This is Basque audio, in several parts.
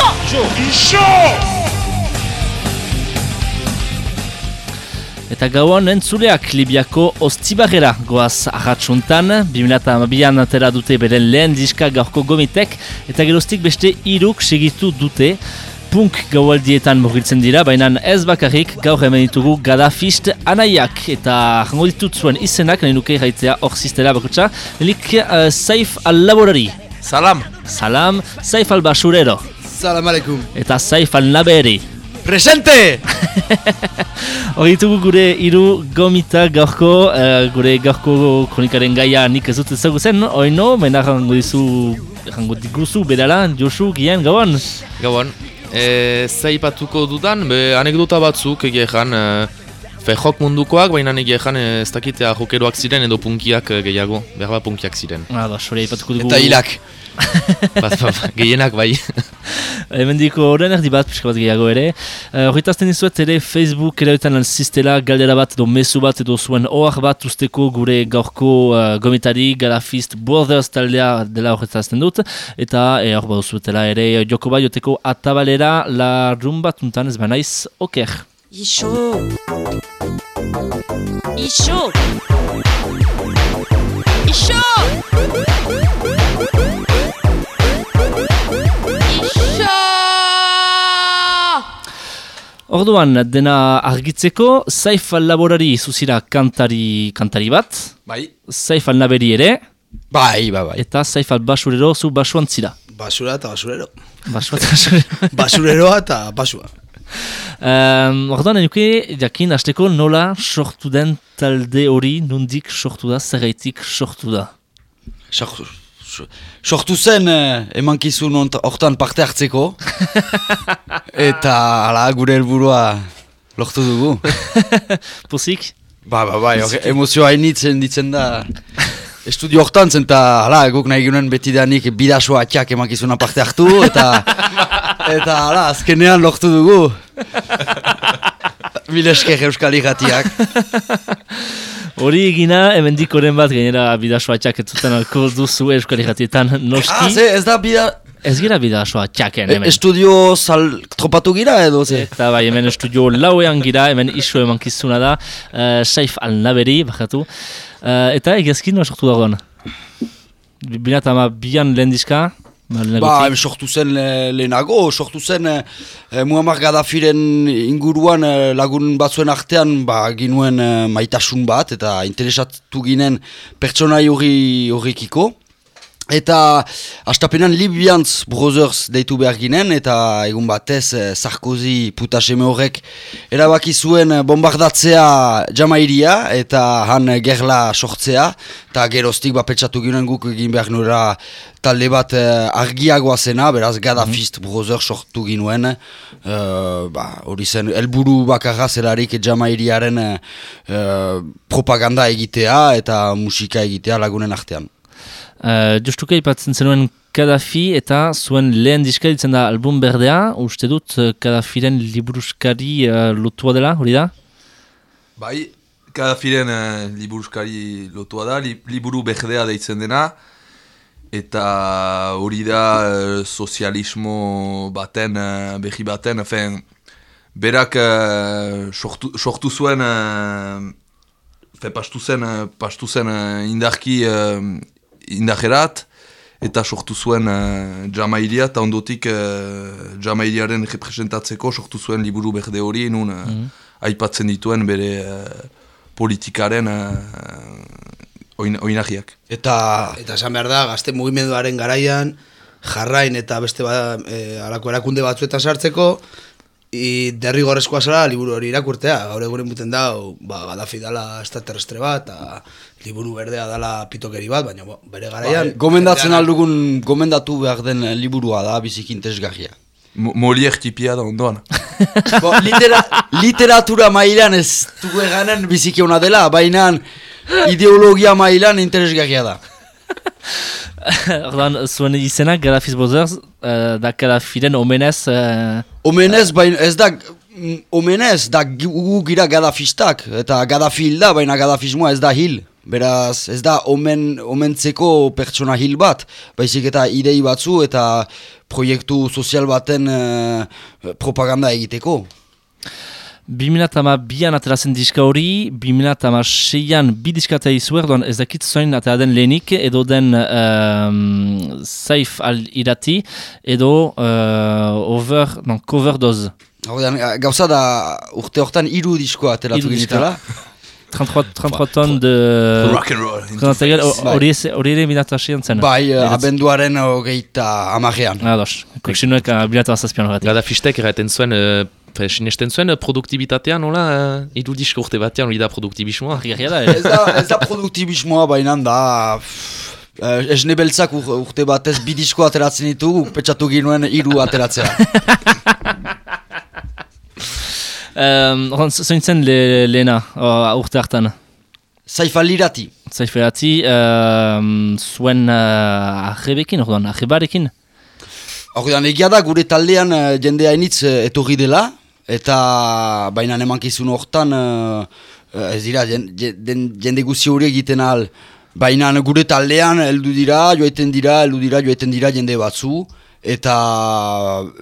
Iso! Iso! Iso! Eta gauan entzuleak Libiako Ostibarrera goaz ahatsuntan, 2008an atera dute beren lehen diska gaurko gomitek, eta geroztik beste iruk segitu dute, punk gaualdietan mugiltzen dira, baina ez bakarrik gaur hemen ditugu Gadafist anaiak, eta jango ditut zuen izenak, nahi nuke irraitzea hor ziztela bakutsa, lik uh, Saif al-Laborari, Salam. Salam, Saif al-Basurero, Salam alaikum. eta Saif al-Naberi. Presente! Hor ditugu gure hiru gomita gaurko, eh, gure gaurko kronikaren gaia nik ez dut ezagutzen, oino, mena jango dizu, jango diguzu, berala, Josu, Gian, gauan. Gauan, e, zaipatuko dudan, be, anekdota batzuk egia ezan, e, fejok mundukoak, baina egia ezan e, ez dakitea jokeroak ziren edo punkiak e, gehiago, behar bat punkiak ziren. Ah, da, sori aipatuko dugu. Eta hilak. Bat, bat, gehienak bai. Hemen diko horren erdi bat, pixka bat gehiago ere. Eh, Horritazten dizuet ere Facebook erabetan alziztela galdera bat edo mezu bat edo zuen ohar bat usteko gure gaurko uh, gomitari Galafist Brothers taldea dela horretazten dut. Eta eh, hor bat duzuetela ere joko bai joteko atabalera la rumba tuntan ez banaiz oker. Iso! Iso! Iso! Orduan, dena argitzeko, Saif al-Laborari zuzira kantari, kantari bat, Bai. Saif al-Naberi ere, Bai, bai, bai. eta Saif al-Basurero zu basuan zira. Basura eta basurero. Basua eta basurero. Basureroa eta basua. Um, orduan, enuke, jakin, hasteko nola sortu den talde hori, nundik sortu da, zerraitik sortu da. Sortu, so- sortu zen eh, emankizun hortan parte hartzeko. eta hala gure helburua lortu dugu. Pozik? ba, ba, hor- emozioa hainitzen ditzen da. Estudio hortan zen eta hala, guk nahi ginen betidanik bidasoa atxak emankizuna parte hartu eta eta hala, azkenean lortu dugu. Mil esker euskal irratiak. Hori egina, hemen dikoren bat, gainera bidasoa txak etzuten alko duzu euskal irratietan Ah, noski. ze, ez da bida... Ez gira bidasoa txaken E, hemen. estudio sal tropatu gira edo ze? Eta bai, hemen estudio lauean gira, hemen iso emankizuna da, uh, Saif al-Naberi, bakatu. Uh, eta egazkin noa sortu dagoen. Bina eta ma bian lehen diska, ba, Ba, sortu zen le, lehenago, sortu zen eh, eh, Muammar Gaddafiren inguruan eh, lagun batzuen artean ba, ginuen eh, maitasun bat eta interesatu ginen pertsonai hori horrekiko. Eta astapenan Libyans Brothers deitu behar ginen eta egun batez eh, Sarkozy putaseme horrek erabaki zuen eh, bombardatzea jamairia eta han eh, gerla sortzea eta geroztik bapetsatu ginen guk egin behar nura talde bat eh, argiagoa zena, beraz Gaddafist Brothers sortu ginuen eh, ba, hori zen helburu bakarra zelarik jamairiaren propaganda egitea eta musika egitea lagunen artean. Uh, justuke ipatzen zenuen Kaddafi eta zuen lehen diska ditzen da album berdea, uste dut uh, Kaddafiren liburuskari uh, lotua dela, hori da? Bai, Kadafiren uh, liburuskari lotua da, li, liburu berdea deitzen dena, eta hori da eh, sozialismo baten, uh, behi baten, efen, berak eh, sortu, sortu zuen, uh, fe, pastu zen, eh, pastu zen eh, indarki uh, indajerat, eta sortu zuen uh, jamairia, eta ondotik uh, jamairiaren representatzeko sortu zuen liburu berde hori, nun uh, aipatzen dituen bere uh, politikaren uh, oin, oinagiak. Eta, eta esan behar da, gazte mugimenduaren garaian, jarrain eta beste ba, e, alako erakunde batzuetan sartzeko, i derrigorrezkoa zara liburu hori irakurtea. Gaur egunen buten da, ba, Gaddafi dala estaterrestre bat, eta liburu berdea dala pitokeri bat, baina bo, bere garaian... Gomendatzen aldugun, gomendatu behar den liburua da, bizik interesgarria. Mo- Molière tipia da ondoan. Bo, litera, literatura mailan ez dugu eganen biziki ona dela, baina ideologia mailan interesgarria da. Ordan, zuen izena Gaddafi's Brothers, uh, da Gaddafiren omenez, uh, Omenez, baina ez da, mm, omenez, da gu gira gadafistak, eta Gaddafi hil da, baina gadafismoa ez da hil. Beraz, ez da omen, omentzeko pertsona hil bat, baizik eta idei batzu eta proiektu sozial baten eh, propaganda egiteko. 2002an aterazen diska hori, 2006an bi diskatea izu erdoan ez dakit zoin atera den lehenik, edo den um, Saif al-Irati, edo uh, over, non, cover doz. Ordean, gauza da urte hortan hiru diskoa ateratu ginitela. 33, 33 ton de... Rock and roll. Hori ere binatasian zen. Bai, eh, abenduaren hogeita amajean. Ados, koksinuek uh, binatu azazpian horretik. Gadafistek erraten zuen, uh, sinesten zuen uh, produktibitatean, nola, uh, hiru disko urte batean hori da produktibismoa. Argia da, Ez da, ez da produktibismoa baina da... pff, eh, Esne beltzak ur, urte batez bi disko ateratzen ditugu, pentsatu ginuen hiru ateratzea. Um, zoin zen le, lehena, uh, urte hartan. Zaifalirati. Zaiferati, um, zuen uh, arrebekin, orduan, arrebarekin. Ordean, egia da gure taldean eh, jende hainitz eh, etorri dela, eta baina emankizun hortan, eh, ez dira, jen- jen- jende guzi hori egiten ahal. Baina gure taldean heldu dira, joeten dira, heldu dira, joeten dira jende batzu, eta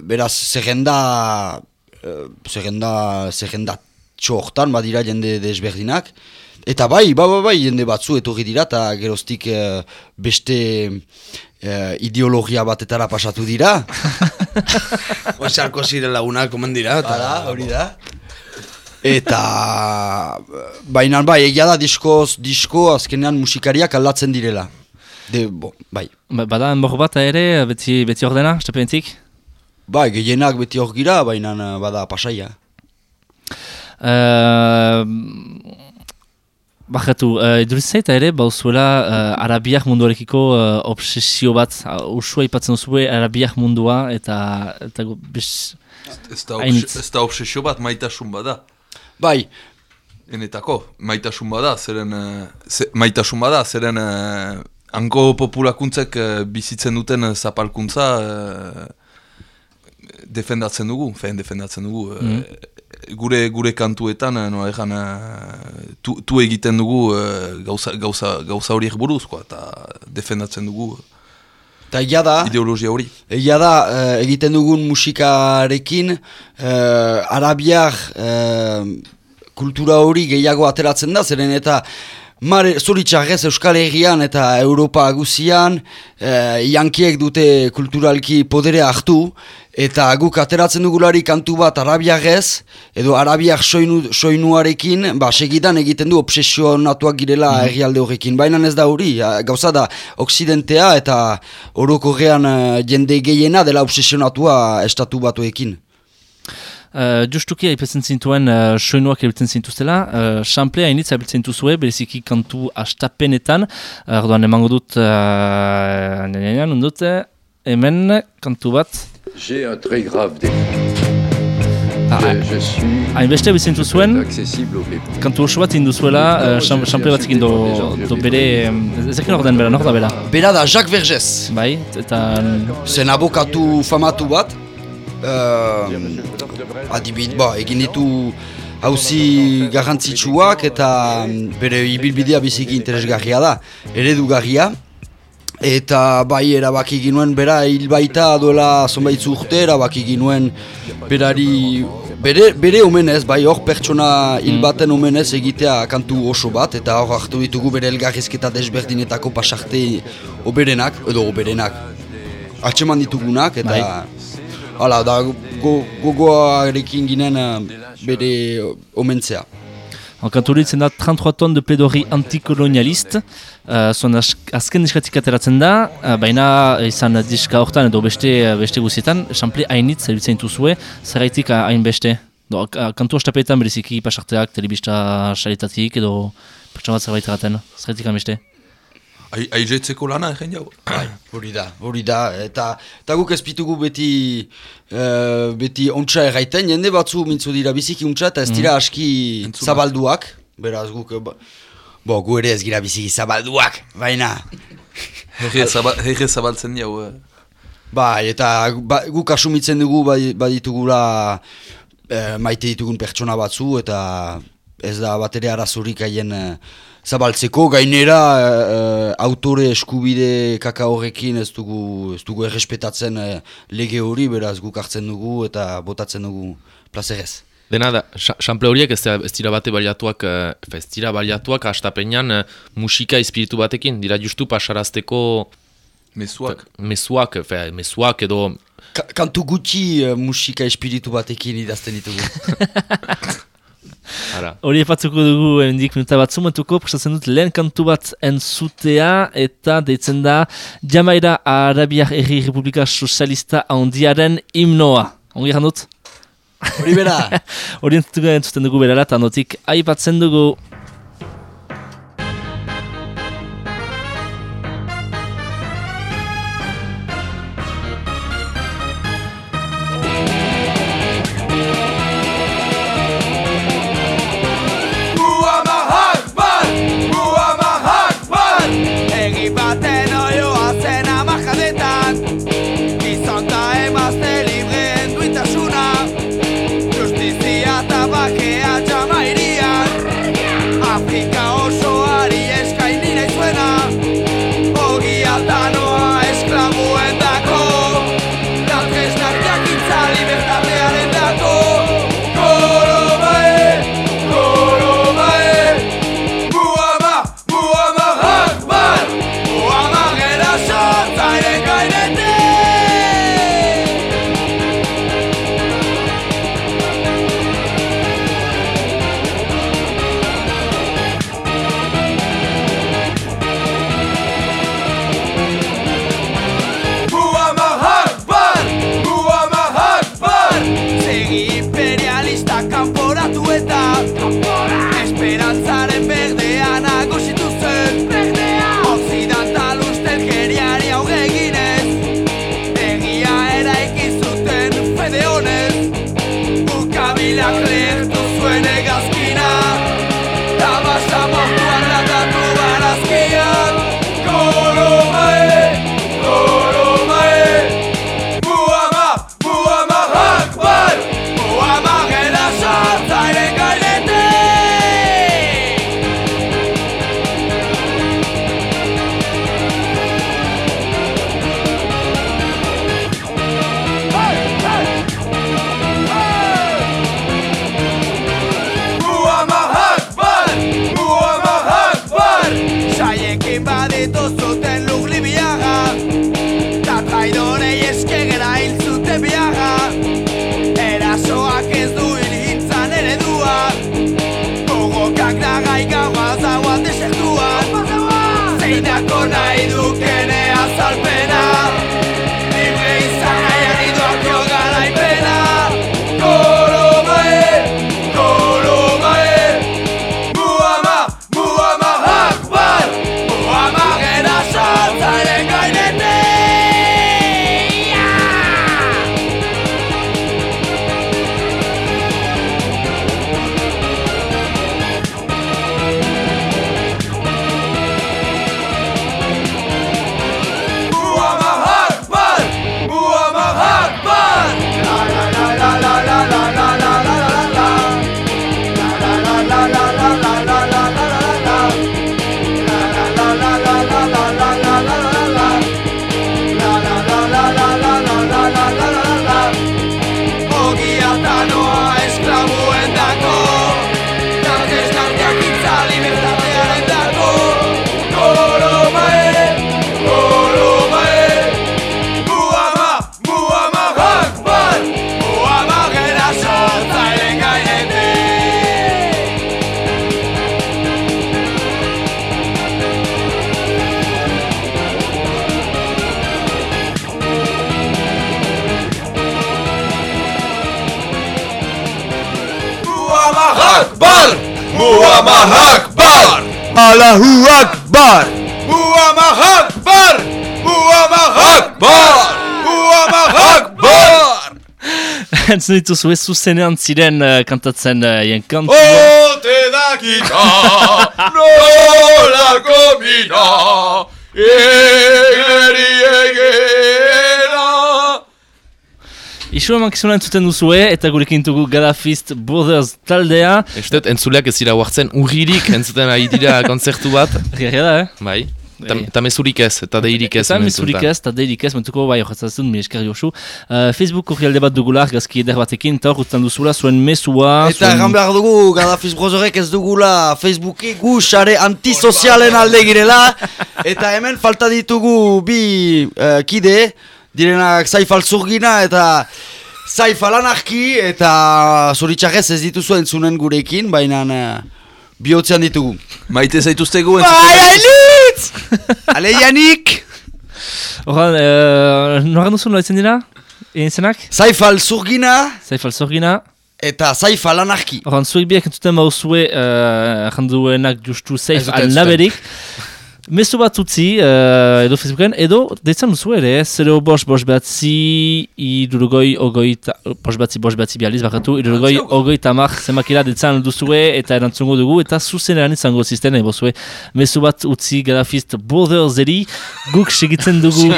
beraz, zerrenda, eh, zerrenda, zerrenda hortan badira jende desberdinak. Eta bai, bai, bai, bai, jende batzu etorri dira, eta geroztik eh, beste eh, ideologia batetara pasatu dira. Oa Sarkozy lagunak omen dira. eta- Hala, hori da. Eta baina bai, egia da diskoz, disko azkenean musikariak aldatzen direla. De, bo, bai. Ba- Bada enbor bat ere, beti, beti ordena, estepentik. Bai, gehienak beti hor gira, baina eh, bada pasaia. Uh, Bajatu, uh, idurizaita ere, bauzuela uh, arabiak munduarekiko uh, obsesio bat, uh, usua ipatzen zuen arabiak mundua, eta, eta bez, Ez da, obs obsesio bat maitasun bada. Bai, Enetako, maitasun bada, zeren, eh, ze, maitasun bada, zeren uh, hanko populakuntzek eh, bizitzen duten eh, zapalkuntza eh, defendatzen dugu, fen defendatzen dugu. eh, gure gure kantuetan, eh, no, egan, eh, tu, tu egiten dugu eh, gauza, gauza, gauza horiek buruzkoa, eta defendatzen dugu eta egia da, ideologia hori. egia da eh, egiten dugun musikarekin eh, arabiak eh, kultura hori gehiago ateratzen da, zeren eta Mare, zoritxarrez Euskal Herrian eta Europa guzian, eh, Yankiek dute kulturalki poderea hartu, eta guk ateratzen dugulari kantu bat arabiarrez, edo arabiar soinu, soinuarekin, ba, segidan egiten du obsesionatuak girela herrialde horrekin. Baina ez da hori, gauza da, Oksidentea eta orokorrean eh, jende gehiena dela obsesionatua estatu batuekin. Uh, justuki aipatzen zintuen uh, soinuak erabiltzen zintuztela, uh, samplea hainitza erabiltzen dituzue, bereziki kantu astapenetan, uh, orduan emango dut, uh, nenean, undut, eh, hemen kantu bat, J'ai un très grave défaut. Ah, hainbeste bizintu zuen, accessible au public. kantu oso bat induzuela, uh, sam- sample batekin do, do bere, ezekin orden bera, nor da bera, Bera da, Jacques Vergez, bai, eta zen abokatu famatu bat, uh, adibid, ba, egin ditu hauzi garrantzitsuak eta mm, bere ibilbidea biziki interesgarria da, eredugarria. Eta bai erabaki ginuen bera hil baita duela zonbait urte erabaki ginuen berari bere, bere omenez, bai hor pertsona hil baten omenez egitea kantu oso bat eta hor hartu ditugu bere elgarrizketa desberdinetako pasarte oberenak, edo oberenak atxeman ditugunak eta Bai. Hala da go, gogoarekin ginen eh, bere omentzea. kantu hori ditzen da 33 ton de pledori antikolonialist, uh, zuen az, azken diskatik ateratzen da, uh, baina izan diska hortan edo beste, beste guzietan, sample hainitz erabiltzen dituzue, zerraitik uh, hainbeste? Do, kantu astapeetan bereziki pasarteak, telebista saletatik edo pertsona bat zerbait erraten, zerraitik hainbeste? Ai- Airetzeko lana, egen jau. Hori da, hori da, eta, eta guk ez pitugu beti, eh, beti ontsa erraiten, jende batzu mintzu dira biziki ontsa eta ez dira aski Entzunak. zabalduak, beraz guk, eh, ba, bo, gu ere ez gira biziki zabalduak, baina, Herri zaba, herri zabaltzen jau. eh. bai, eta ba, guk asumitzen dugu bai- baditugula eh, maite ditugun pertsona batzu, eta ez da bat ere arazurik haien eh, zabaltzeko, gainera eh, autore eskubide kaka horrekin ez dugu, ez dugu errespetatzen eh, lege hori, beraz guk hartzen dugu eta botatzen dugu plazerez. Dena da, xa- xample horiek ez, ez dira bate baliatuak, ez dira baliatuak hastapenean eh, musika espiritu batekin, dira justu pasarazteko Mezuak. mezuak, fe, mezuak edo Ka kantu gutxi musika espiritu batekin idazten ditugu. Hori epatzuko dugu hendik minuta bat zumentuko, prestatzen dut lehen kantu bat entzutea eta deitzen da Jamaira Arabiar Herri Republika Sozialista handiaren himnoa. Ongi dut? Hori bera! Hori entzuten entzuten dugu berara eta notik aipatzen dugu. Allahu Akbar! Muhammad Akbar. Muhammad Akbar. Muhammad Akbar. Entzun dituzu ez zuzenean ziren eh, kantatzen uh, jen kantu. Ote dakita nola komina Isu emankizuna entzuten duzue, eta gurekin dugu Gadafist Brothers taldea. Estet, entzuleak ez dira huartzen urririk entzuten ari dira konzertu bat. Gerria da, eh? Bai. Eta, Bai. eta mezurik ez, eta deirik ez. Eta mezurik honetan. ez, eta deirik ez, mentuko bai horretzatzen, mi esker Josu. Uh, Facebook orrialde bat dugula, gazki eder batekin, eta hor duzula, zuen mesua, Eta erran behar dugu, Gaddafiz Brozorek ez dugula Facebooki gu sare antisozialen alde girela Eta hemen falta ditugu bi eh, kide Direnak Zaif Alzurgina eta Zaif Alanarki Eta zoritxarrez ez dituzu entzunen gurekin, baina uh, bihotzean ditugu Maite zaituztegu Bai, Ailitz! Ale Janik! Horan, uh, noran duzu nola dira? Egin zenak? Zaif Alzurgina Zaif alzorgina. eta Zaif Alanarki Horan, zuek biak entzuten bauzue, uh, janduenak justu Zaif dute alnaberik. Mezu bat utzi, uh, edo Facebooken, edo deitzen duzu ere, eh? zero bos bos batzi, irurgoi ogoi, ta, bos batzi bos batzi bializ bakatu, irurgoi ogoi tamak zemakera deitzen duzue eta erantzungo dugu, eta zuzenean izango zisten, ebo zue, mezu bat utzi Gadafist Brotherseri, guk segitzen dugu,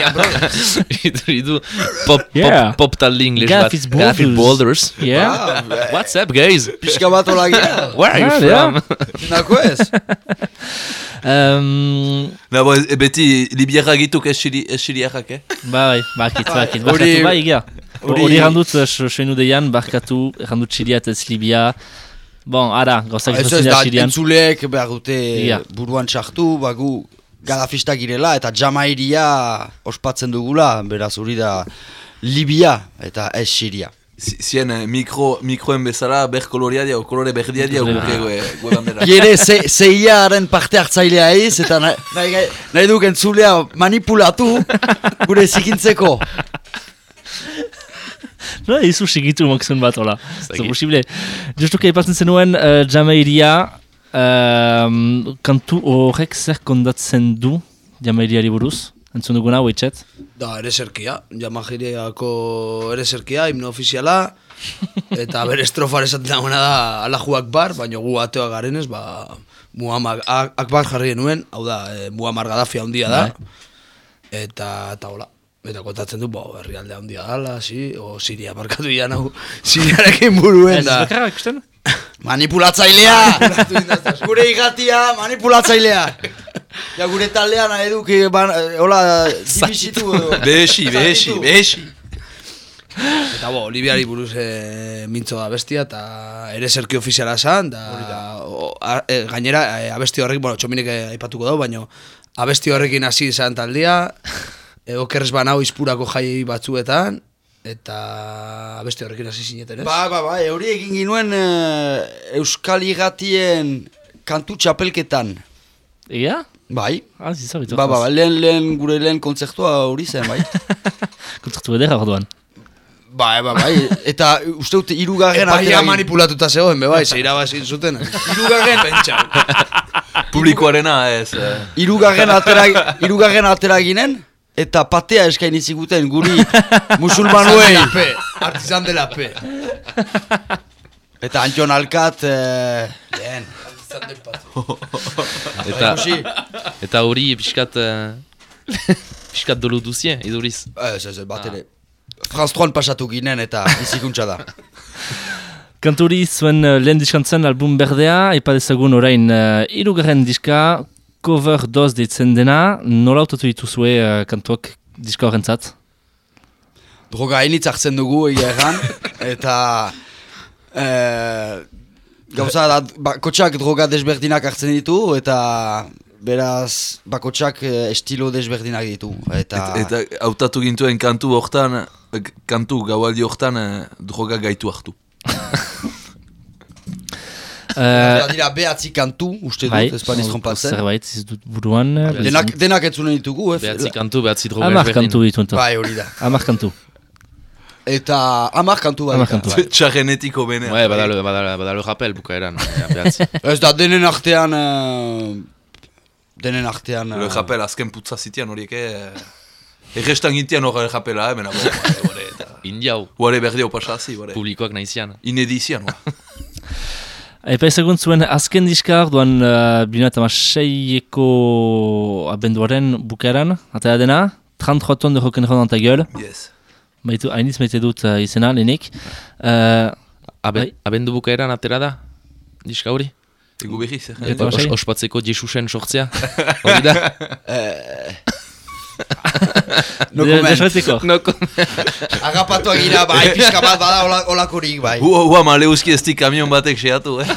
Idu pop, Yeah. pop, pop talde ingles bat. Gaddafi's Boulders. yeah? What's up, guys? Pixka bat hola gira Where are you from? Nako ez? Um, Na, bo, e, beti libierra gituk esiriarrak, eh? bai, bakit, bakit, Hori- bakatu, bai, egia. hori- errandut, uh, soinu deian, barkatu, errandut Siria eta ez Libia. Bon, ara, gauzak Ez ez gertatzen da, dira Sirian. entzuleek behar dute buruan txartu, bagu gadafistak girela eta jamairia ospatzen dugula, beraz hori da Libia eta ez Siria. Si- Zien eh, mikro, mikroen bezala, ber kolorea dia, o kolore berdia dia, Kolore guke gue, gue bandera. Gere ze, zeiaren parte hartzailea ez, eta nahi, nahi, nahi duk entzulea manipulatu gure zikintzeko. No, izu sigitu makzun bat, hola. Zer posible. Justuke aipatzen zenuen uh, jamairia, um, kantu horrek zer kondatzen du jamairiari buruz? Entzun duguna, hoitxet? Da, ere zerkia, jamajiriako ere zerkia, himno ofiziala, eta bere estrofar esaten dagoena da Allahu Akbar, baina gu ateoa garenez, ba, Muammar Ak- Akbar jarri genuen, hau da, e, Muammar Gaddafi handia da, eta, eta hola, eta kontatzen du, bo, herrialde handia dala, si, o Siria, barkatu ian hau, Siriarekin buruen Ez, da. bakarra ikusten? Manipulatzailea! gure igatia manipulatzailea! Ja gure taldean nahi duk, eh, ban, eh, hola, dibisitu. edo- Behesi, behesi, behesi. Eta bo, Oliviari buruz e, mintzo da bestia, eta ere zerki ofiziala esan, da, e, gainera e, abesti horrek, bueno, txominek e, aipatuko dago, baina abesti horrekin hasi izan taldia, e, okerrez banau izpurako jai batzuetan, eta abesti horrekin hasi zineten, ez? Ba, ba, ba, hori egin ginuen eh, Euskal Igatien kantu txapelketan. Ega? Bai, Ah, zizabitu. ba, ba, ba, lehen, lehen, gure lehen kontzertua hori zen, bai. Kontzertu edera orduan. bai, ba, bai, eta uste dut irugarren Epaia atera manipulatuta zegoen, be bai, ze irabazin zuten. Irugarren, Pentsa. Publikoarena ez. Eh. irugarren atera, irugarren atera ginen, eta patea eskaini ziguten guri musulmanuei. Artizan de la P. Eta Antion Alkat, eh, lehen. Eta, Ikusi. eta hori pixkat... Uh, pixkat dolu duzie, iduriz. Ez, ez, bat ere. Franz 3 pasatu ginen eta bizikuntza da. Kanturi zuen uh, lehen diskantzen album berdea, epa dezagun orain uh, irugarren diska, cover doz deitzen dena, nola autatu dituzue uh, kantuak diska horrentzat? Droga hainitz hartzen dugu egia erran, eta eh, gauza da, bakotxak droga desberdinak hartzen ditu, eta beraz bakotxak eh, estilo desberdinak ditu. Eta, Et, eta hautatu gintuen kantu hortan, kantu gaualdi hortan, droga gaitu hartu. Uh, eta dira behatzi kantu, uste dut, espaniz trompatzen. Zerbait, ez dut buruan. uh, Denak, denak entzunen ditugu, eh? Behatzi kantu, behatzi droga ezberdin. kantu ditu ento. Bai, hori da. Hamar kantu. Eta hamar kantu bai. Hamar kantu. Txarrenetiko bene. Bai, badalo, badalo, badalo rapel bukaeran. Ez da, denen artean... eh, denen artean... Le eh, japel azken putza zitian horiek, eh. Errestan gintian hori japela, eh, mena, bo, hori, eta... Indiau, Huare berdi hau pasazi, huare. publikoak nahizian. Inedizian, hori. Epa ezagun zuen azken diska orduan uh, bina eta seieko abenduaren bukaeran, atera dena, 33 ton de rock'n'roll dans ta gueule. Yes. Baitu, hainiz maite dut uh, izena, lehenik. Uh, Abe, Bai. abendu bukaeran atera da, diska hori? Egu behiz, eh? Eta ospatzeko Jesusen sortzea, hori da? No comment. No, kom- Agapatuak gira, bai, pixka bat bada holakorik, bai. Hua, hua maleuski ez dik kamion batek seatu, eh?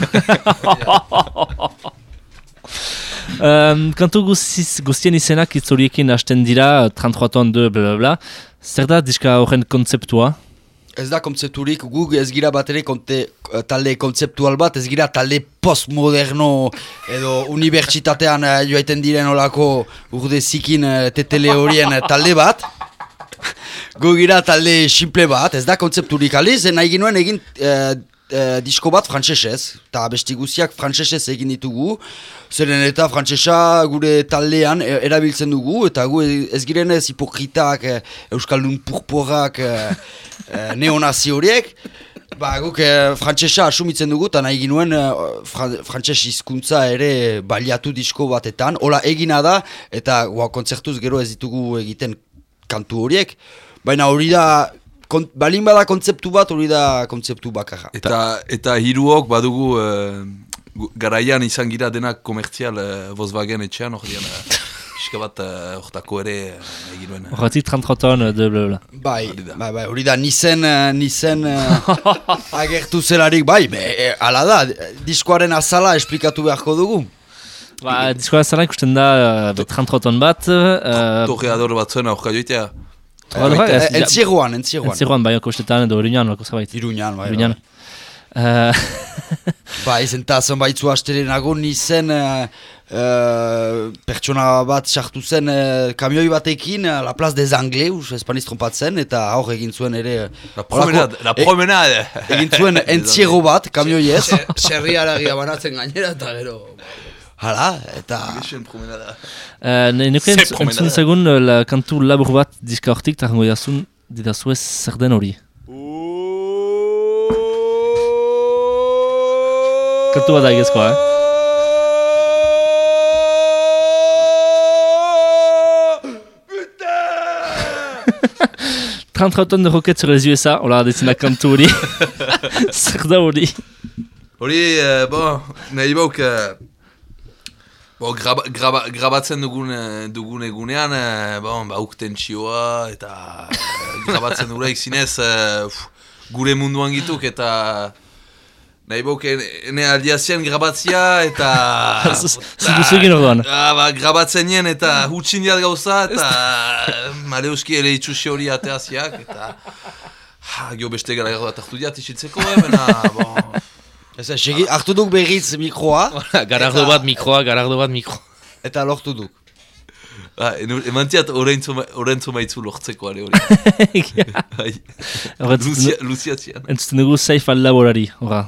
Um, kantu guztiz, guztien izenak itzoriekin hasten dira, 33 ton de bla bla bla. Zer da diska horren kontzeptua? Ez da kontzepturik, guk ez gira bat ere konte, talde kontzeptual bat, ez gira talde postmoderno edo unibertsitatean uh, joaiten diren olako urde zikin uh, tetele horien eh, talde bat. Gu gira talde simple bat, ez da kontzepturik aliz, nahi ginuen egin eh, eh, disko bat frantsesez, eta besti guztiak frantsesez egin ditugu, zeren eta frantsesa gure taldean eh, erabiltzen dugu, eta gu ez giren ez hipokritak, eh, euskaldun purporak, eh, neonazi horiek, Ba, guk eh, frantsesa asumitzen dugu eta nahi ginuen eh, fran frantses hizkuntza ere baliatu disko batetan. Hola egina da eta ua, kontzertuz gero ez ditugu egiten kantu horiek. Baina hori da, kon, balin bada kontzeptu bat, hori da kontzeptu bakarra. Eta, eta hiruok badugu gu- garaian izan gira denak komertzial eh, Volkswagen etxean, hor dian, pixka bat eh, hortako ere eh, nahi ginuen. eh. Horretik 33 ton de bla bla. Bai, bai, bai, hori da, nizen, eh, nizen eh, agertu zelarik, bai, be, eh, ala da, diskoaren azala esplikatu beharko dugu. Ba, diskoa zara ikusten da uh, 33 ton bat. Uh, Torreador bat zuen aurka joitea. Eh, Entziegoan, entziegoan. Entziroan, bai, kostetan edo Iruñan, lako zerbait. Iruñan, bai. Iruñan. bai. Uh, Bai, zenta zenbaitzu astelenago nizen uh, uh, pertsona bat sartu zen uh, kamioi batekin uh, La Place des Anglais, espaniz trompatzen, eta hor egin zuen ere... La promenade, la promenade. Egin zuen entziego bat, kamioiez. Serri aragia banatzen gainera eta gero... Hala, eta... Gexen promenada. uh, ne, nuke Ze entz- promenada. entzun segun uh, la kantu labur bat diska hortik, eta jango jazun, didazuez zer den hori. Kantu bat da egezkoa, eh? Trantrat de roket sur les USA, hola, detzen da kantu hori. Zer da hori? Hori, eh, bon, nahi bauk, eh, bon, graba, graba, grabatzen dugun, eh, dugun egunean, eh, bon, bauk tentsioa, eta eh, grabatzen dugulaik zinez, eh, uf, gure munduan gituk, eta nahi bauk, ene aldiazien grabatzia, eta... Z- zer duzu egin orduan? Ba, grabatzen nien eta hutsin diat gauza eta Maleuski ere itxusi hori ateaziak eta ha, Gio beste gara bat hartu diat isitzeko, eh, bena, bon, Ez, segi, hartu duk berriz mikroa, garardo bat mikroa, garardo bat mikro. eta lortu duk. Ba, enu- eman ziat orentzo, ma- orentzo maitzu lortzeko ale hori. Bai. Luzia, Luzia zian. Entzuten dugu Saif al-Laborari, horra.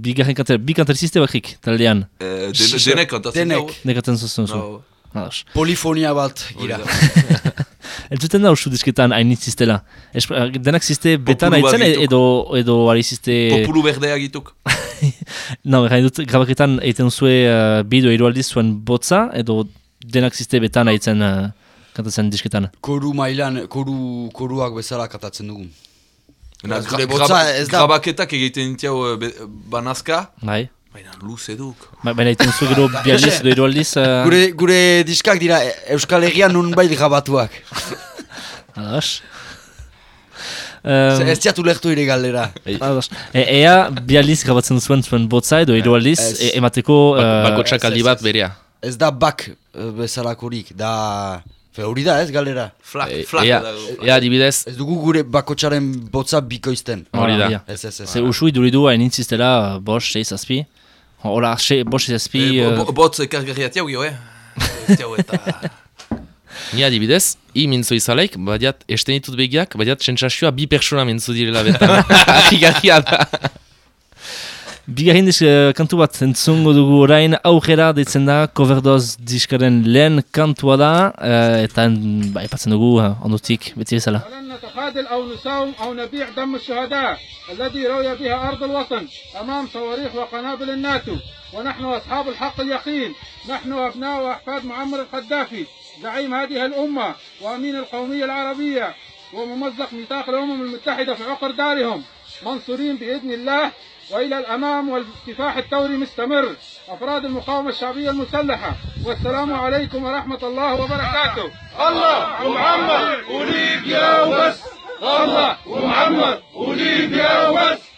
Bigarren kantar, bi kantariziste bakrik, taldean. Eh, den, denek kantatzen Denek. dugu. Nekaten zuzen zu. No, Ados. Polifonia bat gira. Entzuten da ursu disketan hainitz ziztela. Esp- eh, Denak zizte betan haitzen edo, edo ari zizte... Populu berdea gituk. No, gain dut, grabaketan egiten zue uh, bido hiru aldiz zuen botza, edo denak zizte betan haitzen uh, kantatzen disketan. Koru mailan, koru, koruak bezala katatzen dugu. Ez gra, botza ez da- grabaketak egiten diau eh, banazka, Bai. baina luze duk. Ba, Baina egiten zue gero bi aldiz edo hiru aldiz... Uh, Gure, gure diskak dira e- Euskal Herrian nunbait grabatuak. Ados. Um, Ez diatu lehtu ire galdera. E, ea bi aldiz grabatzen zuen zuen botza edo hiru aldiz e, emateko... Uh, Bakotsak aldi bat berea. Ez da bak eh, bezalakorik, da... Fe, hori da ez galdera. Flak, E, flak. ea, dago. ea adibidez, Ez dugu gure bakotxaren botza bikoizten. hori da. Ia. Ez, ez, ez. Ze usui duridu hain intziztela, bost, sei, zazpi. Hola, sei, bost, sei, zazpi... Eh, bo- bo- Botz ekargarriat jau gio, eh? Eta... Ni adibidez, i mintzo izalaik, badiat, esten ditut begiak, badiat, sentsazioa bi persona mintzo direla betan. Arrigarria da. Bigarren uh, kantu bat entzungo dugu orain aurrera deitzen da Coverdoz diskaren lehen kantua da uh, eta ba, epatzen dugu eh, uh, ondutik beti bezala. نتخاذل أو نساوم أو نبيع دم الشهداء الذي روي بها أرض الوطن أمام صواريخ وقنابل الناتو ونحن أصحاب الحق اليقين نحن أبناء وأحفاد معمر القذافي زعيم هذه الأمة وأمين القومية العربية وممزق ميثاق الأمم المتحدة في عقر دارهم منصورين بإذن الله وإلى الأمام والكفاح الثوري مستمر. أفراد المقاومة الشعبية المسلحة والسلام عليكم ورحمة الله وبركاته. الله ومحمد وليك يا وبس الله ومحمد وليك يا وبس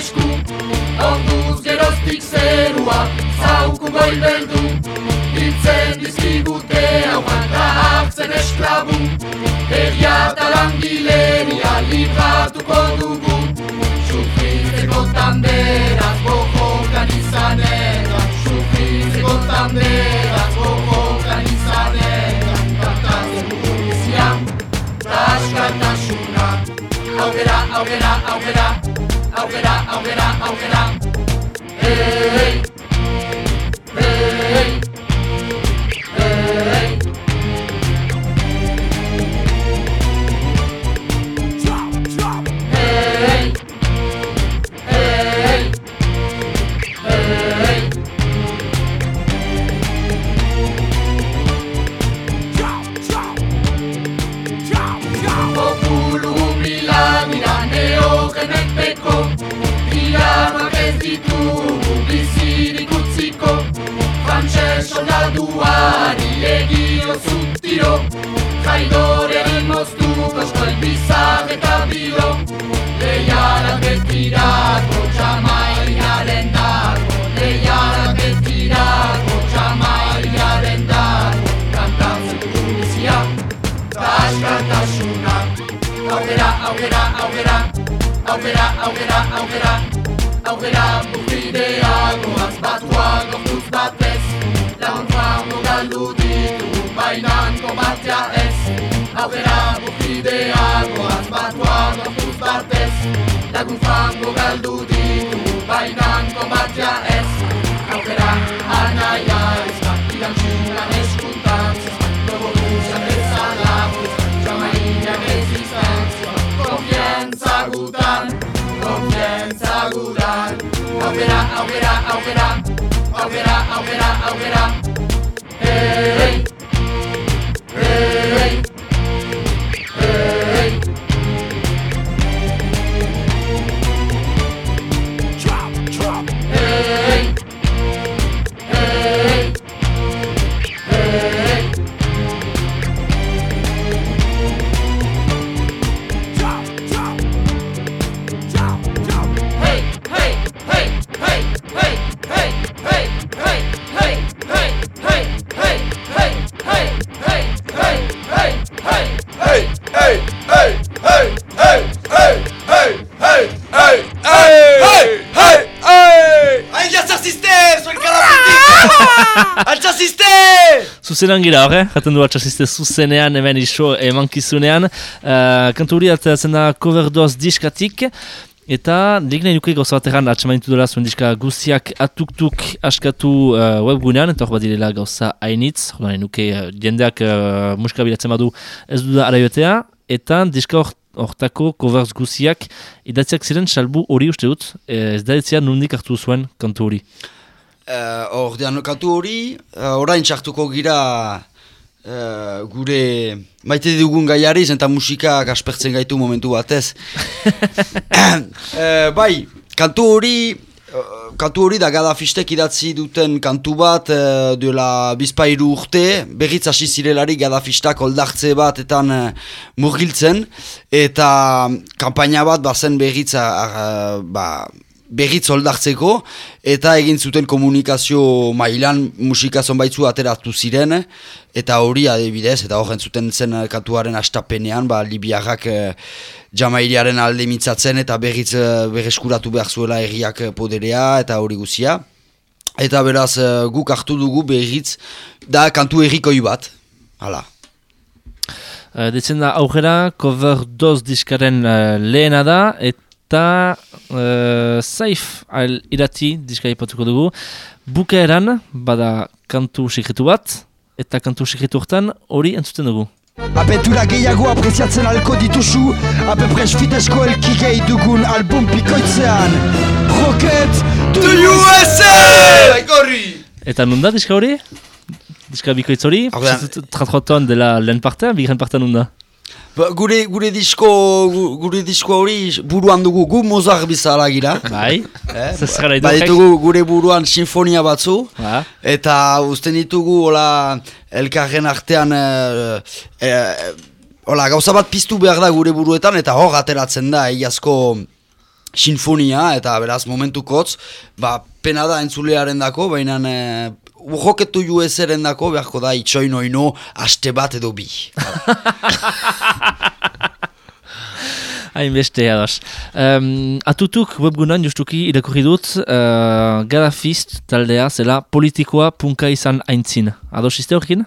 esku. Onduz geroztik zerua zauku goi beldu. Biltzen dizkigute hau eta hartzen esklabu. Egia eta langileria libratuko dugu. Sufritzeko tandera bojokan izanera Sufritzeko tandera bojokan izanera Kartazen polizian, taskartasuna Aukera, aukera, aukera, aukera. ông get up, ông get up, ông get up. Hey, hey. sona duariegio su tiro caidoremos tu postal risane cavilo le gara retirato chama marina rentaro le gara retirato chama marina rentare cantam su sia ta ska ta suna tarda au vera au vera au vera au vera au Oso matea ez, aurrera bukideago Azmatua gortuz batez, lagun fango galdu ditu Bainan komatea ez, aurrera anaia ez Ilan txuran eskuntan zizan, dobo duzan bezala ez izan. Zizan, konfientza gudan Konfientza gudan, aurrera, aurrera, aurrera Aurrera, aurrera, aurrera Hey, hey. zuzenan gira, horre? Jaten du atxasizte zuzenean, hemen iso emankizunean. Uh, kantu hori ateratzen da cover doz diskatik. Eta nik nahi nuke gauza bateran atxamanitu dela zuen diska guztiak atuktuk askatu uh, webgunean, eta hor bat direla gauza hainitz, hor nahi nuke uh, jendeak uh, muska bilatzen badu ez du da araiotea, eta diska hor hortako covers guziak idatziak ziren salbu hori uste dut, ez da etzia nondik hartu zuen kantu hori. Eh, Ordean, kantu hori, uh, orain txartuko gira eh, gure maite dugun gaiari, zenta musikak aspertzen gaitu momentu batez. Eh, bai, kantu hori, eh, kantu hori da Gadafistek idatzi duten kantu bat uh, duela bizpairu urte, berriz hasi zirelari Gadafistak oldartze batetan uh, murgiltzen, eta kanpaina bat bazen berriz, uh, ba, berriz oldartzeko, eta egin zuten komunikazio mailan musika zonbaitzu ateratu ziren, eta hori adibidez, eta horren zuten zen kantuaren astapenean, ba, Libiarrak eh, jamairiaren alde mitzatzen, eta berriz eh, berreskuratu behar zuela erriak poderea, eta hori guzia. Eta beraz, eh, guk hartu dugu berriz, da kantu errikoi bat, hala. Uh, Detzen da aurrera, cover 2 diskaren uh, lehena da, eta uh, Saif al irati diska ipatuko dugu. Bukaeran, bada kantu sekretu bat, eta kantu sekretu hortan hori entzuten dugu. Abentura gehiago apreziatzen alko dituzu Apepres fitezko elkigei dugun album pikoitzean Rocket to USA! Eta nunda diska hori? Diska bikoitz hori? Trantrotoan dela lehen partea, bigarren partea nunda? Ba, gure, gure disko, gu- gure disko hori buruan dugu, gu mozart bizala gira. Bai? Eh, ba, idorrek? ditugu gure buruan sinfonia batzu, Ba. eta usten ditugu hola elkarren artean eh, eh, hola, gauza bat piztu behar da gure buruetan, eta hor ateratzen da egiazko sinfonia, eta beraz momentukotz, ba, pena da entzulearen dako, baina eh, Roketu USaren dako beharko da itxoinoino aste bat edo bi. Hainbeste, ados. Um, atutuk webgunan justuki irakurri dut uh, Gadafist taldea zela politikoa punka izan aintzin. Ados izte horrekin?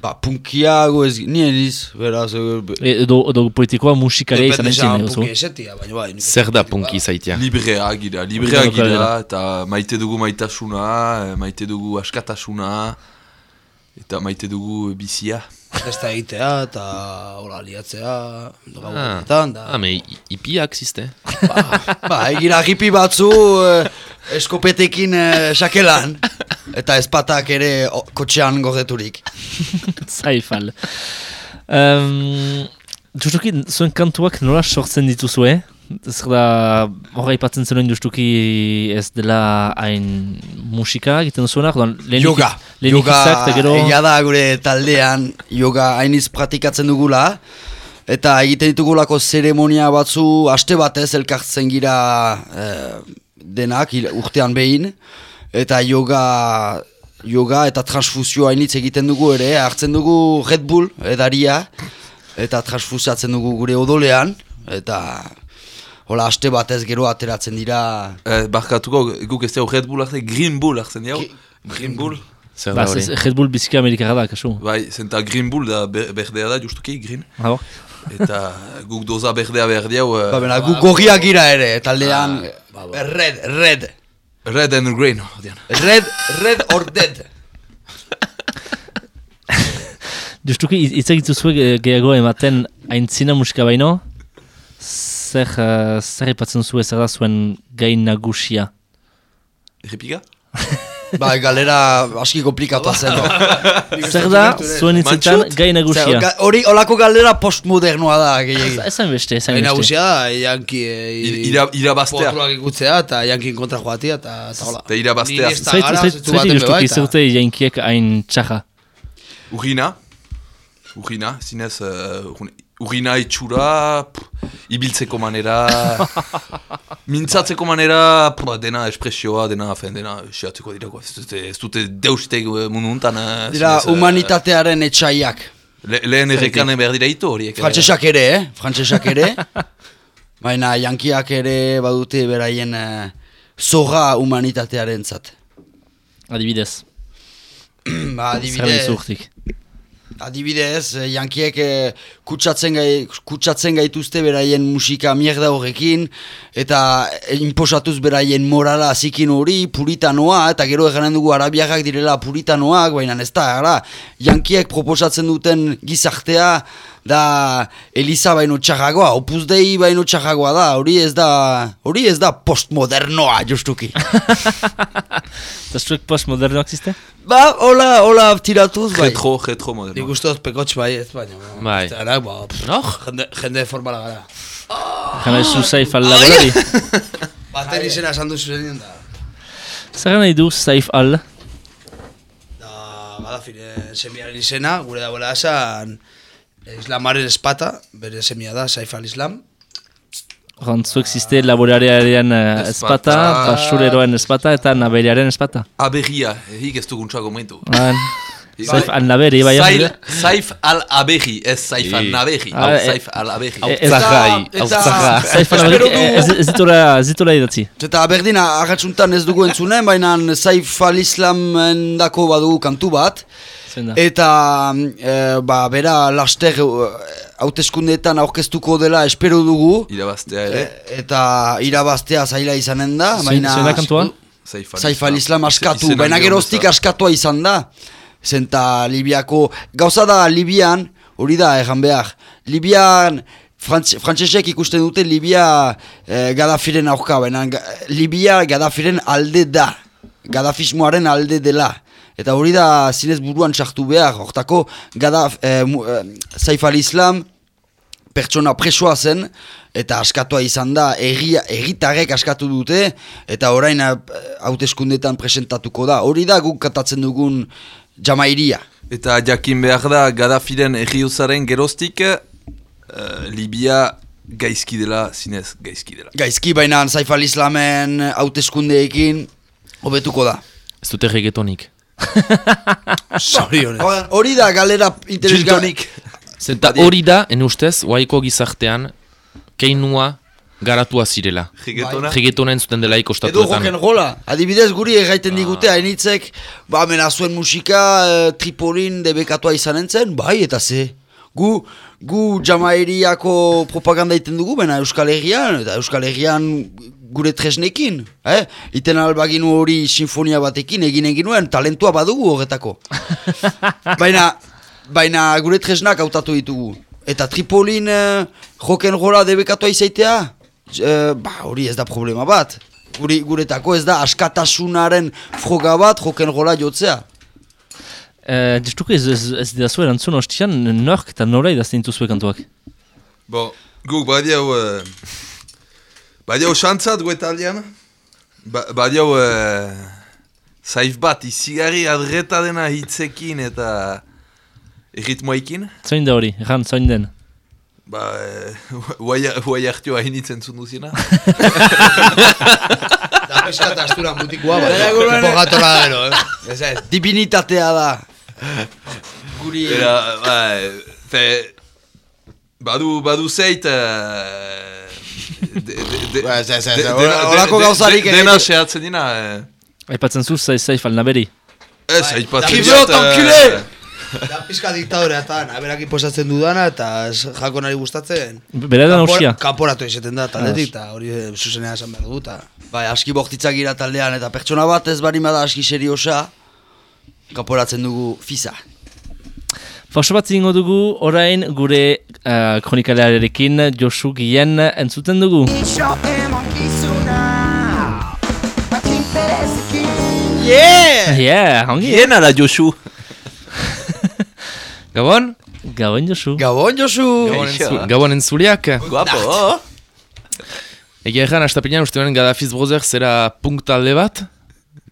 Ba, punkiago ez, ni ediz, beraz, E, edo, edo politikoa musikaria izan ja, edo baina nik Zer da punki izaitia? Librea gira, librea gira, eta maite dugu maitasuna, eh, maite dugu askatasuna, eta maite dugu bizia. Festa egitea eta hola liatzea, doga Ah, da. me i- ipiak ziste. ba, egira hipi batzu eh, eskopetekin eh, sakelan, eta ezpatak ere o, kotxean gordeturik. Zaifal. Um, justuki, zuen kantuak nola sortzen dituzue? Ez da, horra ipatzen zenuen justuki ez dela hain musika egiten zuena? lehenik- Yoga, lehenik yoga eta gero... da gure taldean, yoga hainiz praktikatzen dugula, eta egiten ditugulako zeremonia batzu, aste batez elkartzen gira eh, denak, urtean behin, eta yoga yoga eta transfusio hainitz egiten dugu ere, hartzen dugu Red Bull edaria, eta transfusiatzen dugu gure odolean, eta hola aste batez gero ateratzen dira Eh, barkatuko, guk ez dugu Red Bull hartzen, Green Bull hartzen jau. Green Bull. Zer Ba, da Red Bull biziki amerikara da, kasu. Bai, zenta Green Bull da be- berdea da, justuki, Green. Ah, bo? Eta guk doza berdea berdi hau, eh, Ba, bena, gu gorriak gira ere, taldean, red, red, Red and Green, odian. red, red or dead. Justuki, hitz egitzu zuek eh, gehiago ematen aintzina musika baino, zer, uh, zer ipatzen zuen zer da zuen gain nagusia? Errepika? Ba, galera aski komplikatua zen. Zer da zuen hitzetan gain nagusia? Hori, olako galera postmodernoa da, gehiagik. Esan beste, Baina beste. nagusia da, janki... Ira- irabaztea. Potruak ikutzea eta jankin kontra joatia eta, hola. Eta irabaztea. Zaitu eta- zerute jainkiek hain txaja. Urrina. Urrina, zinez, uh, urrina itxura, pff, ibiltzeko manera, mintzatzeko manera, pff, dena espresioa, dena, fen, dena, xeatzeko dirako, ez dute, ez dute deustek eh, mundu untan. eh, Dira, zinez, eh, humanitatearen etxaiak. le, lehen errekane behar dira ito horiek. Frantsesak ere, eh? Frantsesak ere. Baina, jankiak ere badute beraien eh, zorra humanitatearen zat. Adibidez. ba, adibidez, dizu urtik. Adibidez, eh, jankiek eh, kutsatzen, gai, kutsatzen gaituzte beraien musika mierda horrekin, eta eh, inposatuz beraien morala zikin hori, puritanoa, eta gero eganen dugu arabiakak direla puritanoak, baina ez da, ara, jankiek proposatzen duten gizartea, da Eliza baino txarragoa, opus dei baino txarragoa da, hori ez da, hori ez da postmodernoa, justuki. Zuek postmodernoak ziste? ba, hola, hola tiratuz, bai. Retro, retro moderno. Nik uste dut pekotx bai, ez baina. Bai. Ara, ba, pff, jende, jende formala gara. Jana zu Saif al-Laborari? Baten izena esan duzu zen da. Zer nahi du Saif al? Da, Gaddafiren semiaren izena, gure dagoela esan Islamaren espata, bere semia da, Saif al-Islam. Oran, zuek ziste laborariaren uh, espata, Espata. basureroen espata eta naberiaren espata. Aberria, hik ez duguntza gomentu. Han, Saif al-Naberi, bai? Saif al-Aberri, ez Saif I. al-Naberri, hau eh, Saif al-Aberri. Ez- Zahai, eta- hau zaha. Saif al-Naberi, ez ditura, ez ditura idatzi. Eta berdin, agatsuntan ez dugu entzunen, baina Saif al-Islamen dako badugu kantu bat. Eta, e, ba, bera, laster eh, hauteskundeetan aurkeztuko dela espero dugu. Irabaztea ere. E, eta irabaztea zaila izanen da, Zein baina... zein da kantua? Saif al-Islam askatu, baina geroztik askatua izan da. Zenta Libiako, gauza da Libian, hori da egan behar, Libian, frantsesek ikusten dute Libia eh, Gaddafiren aurka, baina Libia Gaddafiren alde da, Gaddafismoaren alde dela. Eta hori da zinez buruan txartu behar, hortako Gaddaf, eh, mu- eh, Saif al-Islam pertsona presoa zen, eta askatua izan da, erritarrek askatu dute, eta orain eh, hauteskundetan presentatuko da. Hori da guk katatzen dugun jamairia. Eta jakin behar da, Gaddafiren erriuzaren geroztik, uh, Libia gaizki dela, zinez gaizki dela. Gaizki baina Saif al-Islamen hauteskundeekin hobetuko da. Ez dute reggaetonik. Zorionez. Hori da galera interesgarri. Giltonik. Zenta hori da, en ustez, waiko gizartean, keinua garatua zirela. Reggaetona. Reggaetona entzuten dela Edo ikostatuetan. roken rola. Adibidez guri erraiten digute hainitzek, ba mena zuen musika eh, Tripolin debekatua izan entzen, bai eta ze. Gu, gu jamairiako propaganda iten dugu, bena Euskal Herrian, eta Euskal Herrian gure tresnekin. Eh? Iten albaginu hori sinfonia batekin egin eginuen, talentua badugu horretako. baina, baina gure tresnak hautatu ditugu. Eta Tripolin eh, rock'n'rolla debekatua izaitea, eh, ba hori ez da problema bat. Guri, guretako ez da askatasunaren froga bat rock'n'rolla jotzea. Uh, Justuko ez, ez, ez dira zuen antzun ostian, nork eta nora idazten dituzue kantuak. Bo, guk badiau... Uh, badiau xantzat guetaldean. Ba, badiau... Uh, Saif bat, izigarri adreta dena hitzekin eta erritmoaikin. Zoin da hori, erran, zoin den. Ba, uh, guai hartio hainitzen zunduzina. Da peska eta astura mutikoa, baina tipo gatora gero, eh? Ez ez. Divinitatea da. Guri... Era, ba, fe, badu, badu zeit... Uh, de- gauzarik ere- Dena sehatzen dina... Aipatzen zu, Saif Saif al-Naberi. ez, aipatzen Triviot, diat, eh! Da pizka diktadorea eta aberak posatzen dudana eta ez jako nari gustatzen. Bera da nausia. Kanporatu izaten da taldetik eta hori eh, zuzenean esan behar dugu. Bai, aski bortitzak gira taldean eta pertsona bat ez bari da aski seriosa, kaporatzen dugu fisa. Fauso bat zingo dugu, orain gure uh, kronikalearekin Josu Gien entzuten dugu. Yeah! Yeah, ongi. Hiena da Josu. Gabon? Gabon Josu. Gabon, Josu! Gabon, entzu, Gabon entzuliak? Guapo. Egia erran, astapenean uste duen Gaddafiz Brothers zera punk talde bat.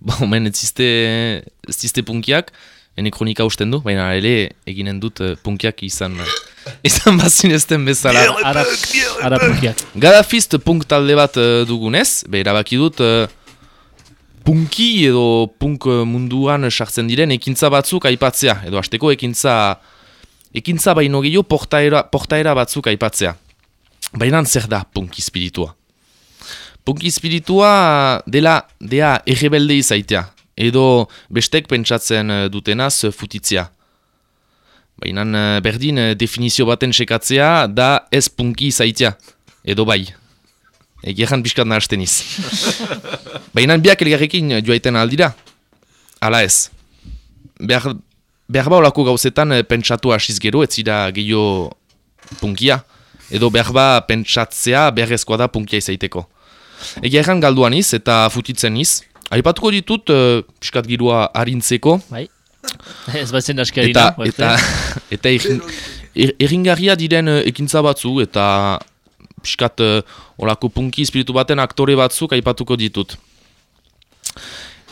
Ba, omen ez ziste, ez ziste punkiak. Ene kronika usten du, baina ere eginen dut eh, punkiak izan izan bazinezten bezala. Ara, punkiak. Gaddafiz punk talde bat eh, dugunez, be erabaki dut eh, punki edo punk eh, munduan sartzen diren ekintza batzuk aipatzea. Edo hasteko ekintza, ekintza baino gehiago portaera, portaera batzuk aipatzea. Baina zer da punk espiritua? Punk espiritua dela dea errebelde izaitea, edo bestek pentsatzen eh, dutenaz eh, futitzea. Baina eh, berdin definizio baten sekatzea da ez punki zaitia, edo bai. Egeran pixkat nahasten iz. Baina biak elgarrekin joaiten aldira, ala ez. Behar, behar ba olako gauzetan pentsatu hasiz gero, ez zira gehiago punkia. Edo behar ba pentsatzea beharrezkoa da punkia izaiteko. Egia erran galduan iz eta futitzen iz. Aipatuko ditut, uh, piskat girua harintzeko. Bai. Ez batzen askarina. Eta, eta, eta errin- er, erringarria diren eh, ekintza batzu eta piskat uh, olako punki espiritu baten aktore batzuk aipatuko ditut.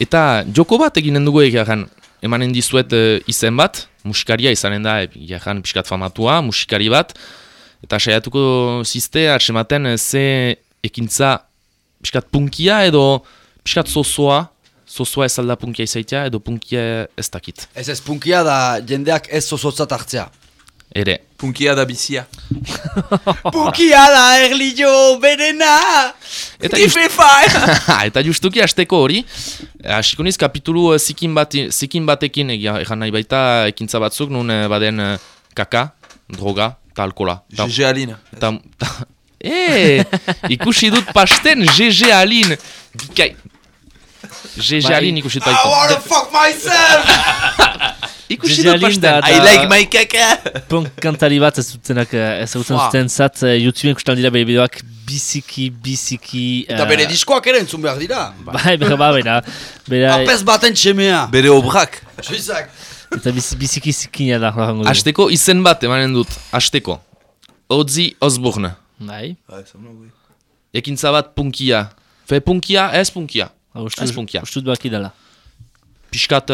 Eta joko bat eginen dugu egeran, emanen dizuet uh, izen bat, musikaria izanen da, egeran piskat famatua, musikari bat, eta saiatuko ziste, atsematen eh, ze ekintza piskat punkia edo piskat zozoa, zozoa ez alda punkia izaitea edo punkia ez dakit. Ez ez punkia da jendeak ez zozotzat hartzea. Ere. Punkia da bizia. Punkia da erlio berena! Eta, just... eta justuki hasteko hori, hasiko niz kapitulu eh, zikin, bati, zikin batekin egia, egan nahi baita ekintza batzuk, nun eh, baden eh, kaka, droga, eta alkola. GG Alina. Ta, ta, e, ikusi dut pasten GG Alin. Bikai. GG Bai. Alin ikusi dut I wanna fuck myself! Ikusi dut pasten. I like my kaka! Punk kantari bat ez dutenak eh, ezagutzen zuten zat, eh, YouTubeen ikusten dira bere bideoak biziki, biziki... Eta eh, bere diskoak ere entzun behar dira. Bai, bera, ba, bera. Bera, Apez baten txemea. Bere obrak. Suizak. eta biz, biziki zikina da. Hasteko izen bat emanen dut, hasteko. Ozzy Osbourne. Bai, Ekintza bat punkia. Fe punkia, ez punkia. Ez punkia. ustut baki dela. Piskat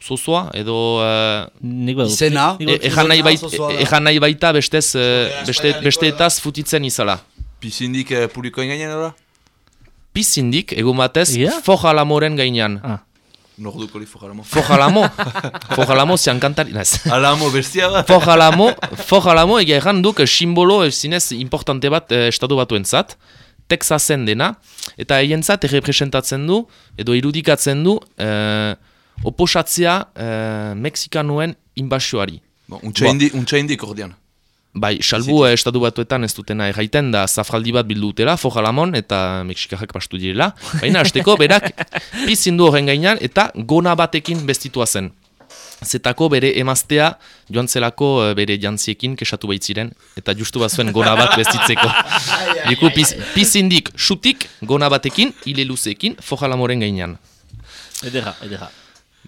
zozoa, edo... Uh, Nik badut. Izena. E, ejan nahi, bait, zozoa da. ejan nahi baita bestez, uh, beste, besteetaz futitzen izala. Pizindik eh, publikoen gainean ora? Pizindik, egun batez? Fojalamoren gainean. Ah. Norduko li fojaramo. Fojalamo, Fojalamo zian kantari, naz. Alamo bestia bat. Fojalamo, Fojalamo egia erran duk eh, simbolo eh, zinez importante bat eh, estatu batuen zat, Texasen dena, eta eientzat errepresentatzen du, edo irudikatzen du, eh, oposatzea eh, Mexikanuen inbasioari. Bon, untxa indi, untxa indik ordean. Bai, salbu eh, estatu batuetan ez dutena erraiten da zafraldi bat bildu dutela, Fojalamon eta Mexikarrak pastu direla. Baina, hasteko berak pizindu horren gainean eta gona batekin bestitua zen. Zetako bere emaztea joan zelako eh, bere jantziekin kesatu baitziren eta justu bazuen gona bat bestitzeko. Diku piz, pizindik xutik gona batekin, hile luzeekin, Fojalamoren gainean. Edera, edera.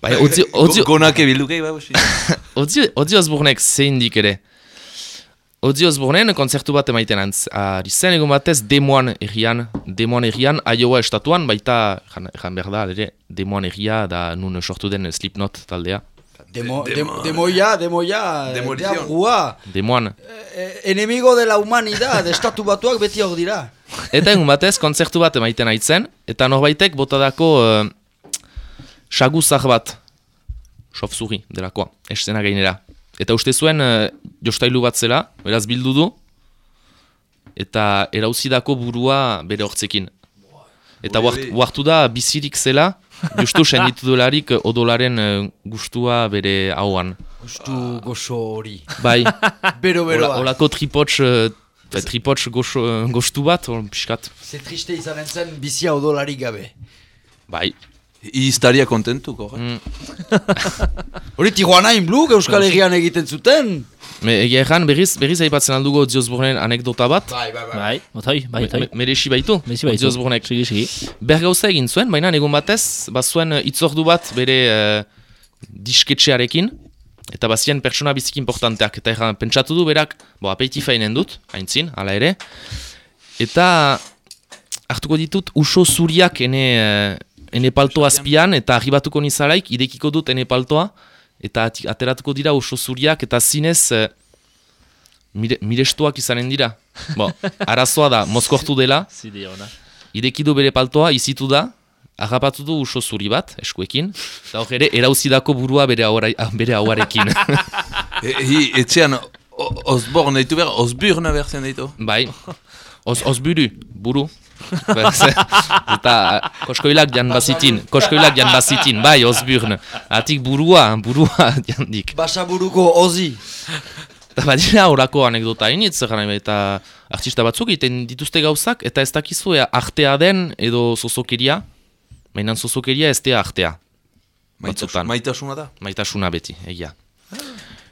Bai, otzi, otzi, Go- Gonak ebildukei, bai, bosi. Ozio, Ozio Osbournek zein dik ere. Ozio Osbournen kontzertu bat emaiten antz. Ari zen egun batez demoan errian, demoan errian, Iowa estatuan, baita, jan, jan behar da, ere, demoan erria da nun sortu den Slipknot taldea. Demo, Demo- demo, demoia, demoia, Demolición. diabua. Demoan. Eh, enemigo de la humanidad, estatu batuak beti hor dira. Eta egun batez kontzertu bat emaiten aitzen, eta norbaitek botadako uh, saguzak bat, sof zuri delakoa, escena gainera. Eta uste zuen uh, jostailu bat zela, beraz bildu du, eta erauzidako burua bere hortzekin. Eta huartu da bizirik zela, justu senditu dolarik eh, odolaren uh, gustua bere hauan. Ustu goxo hori. Bai, Bero, ola, beroa. olako tripots, uh, tripots goxo, uh, goxtu bat, hor, pixkat, Ze triste izanen zen bizia odolarik gabe. bai. Iztaria kontentuko? Mm. Hori Tijuana inbluk Euskal Herrian egiten zuten. Me, egia erran, berriz, berriz aipatzen aldugu Ziozburnen anekdota bat. Bai, bai, Bai, otai, bai, otai. Me, merexi baitu, Mezi baitu. Ziozburnek. Segi, segi. Bergauza egin zuen, baina egun batez, bazuen eh, itzordu bat bere uh, disketxearekin, eta bazien pertsona biziki importanteak, eta erran, pentsatu du berak, bo, apeitifa inen dut, haintzin, hala ere, eta hartuko ditut uso zuriak ene, uh, ene palto azpian, eta arribatuko nizalaik, idekiko dut ene paltoa, eta ateratuko dira uso zuriak, eta zinez, uh, mire, mirestuak izanen dira. Bo, arazoa da, mozkortu dela, Zide ona. Idekidu bere paltoa, izitu da, agapatu du uso zuri bat, eskuekin, eta hor ere, erauzidako burua bere, aura, bere auarekin. E, hi, etxean, o- Osborne deitu behar, Osburne behar zen deitu. bai, Oz, ozburu, buru. Eta koskoilak jan bazitin, koskoilak jan bazitin, bai, ozburn. Atik burua, burua jandik. Basaburuko ozi. Eta badira horako anekdota gana, eta artista batzuk egiten dituzte gauzak, eta ez dakizu ea artea den edo zozokeria, mainan zozokeria ez dea artea. Maitasuna da. Maitasuna beti, egia.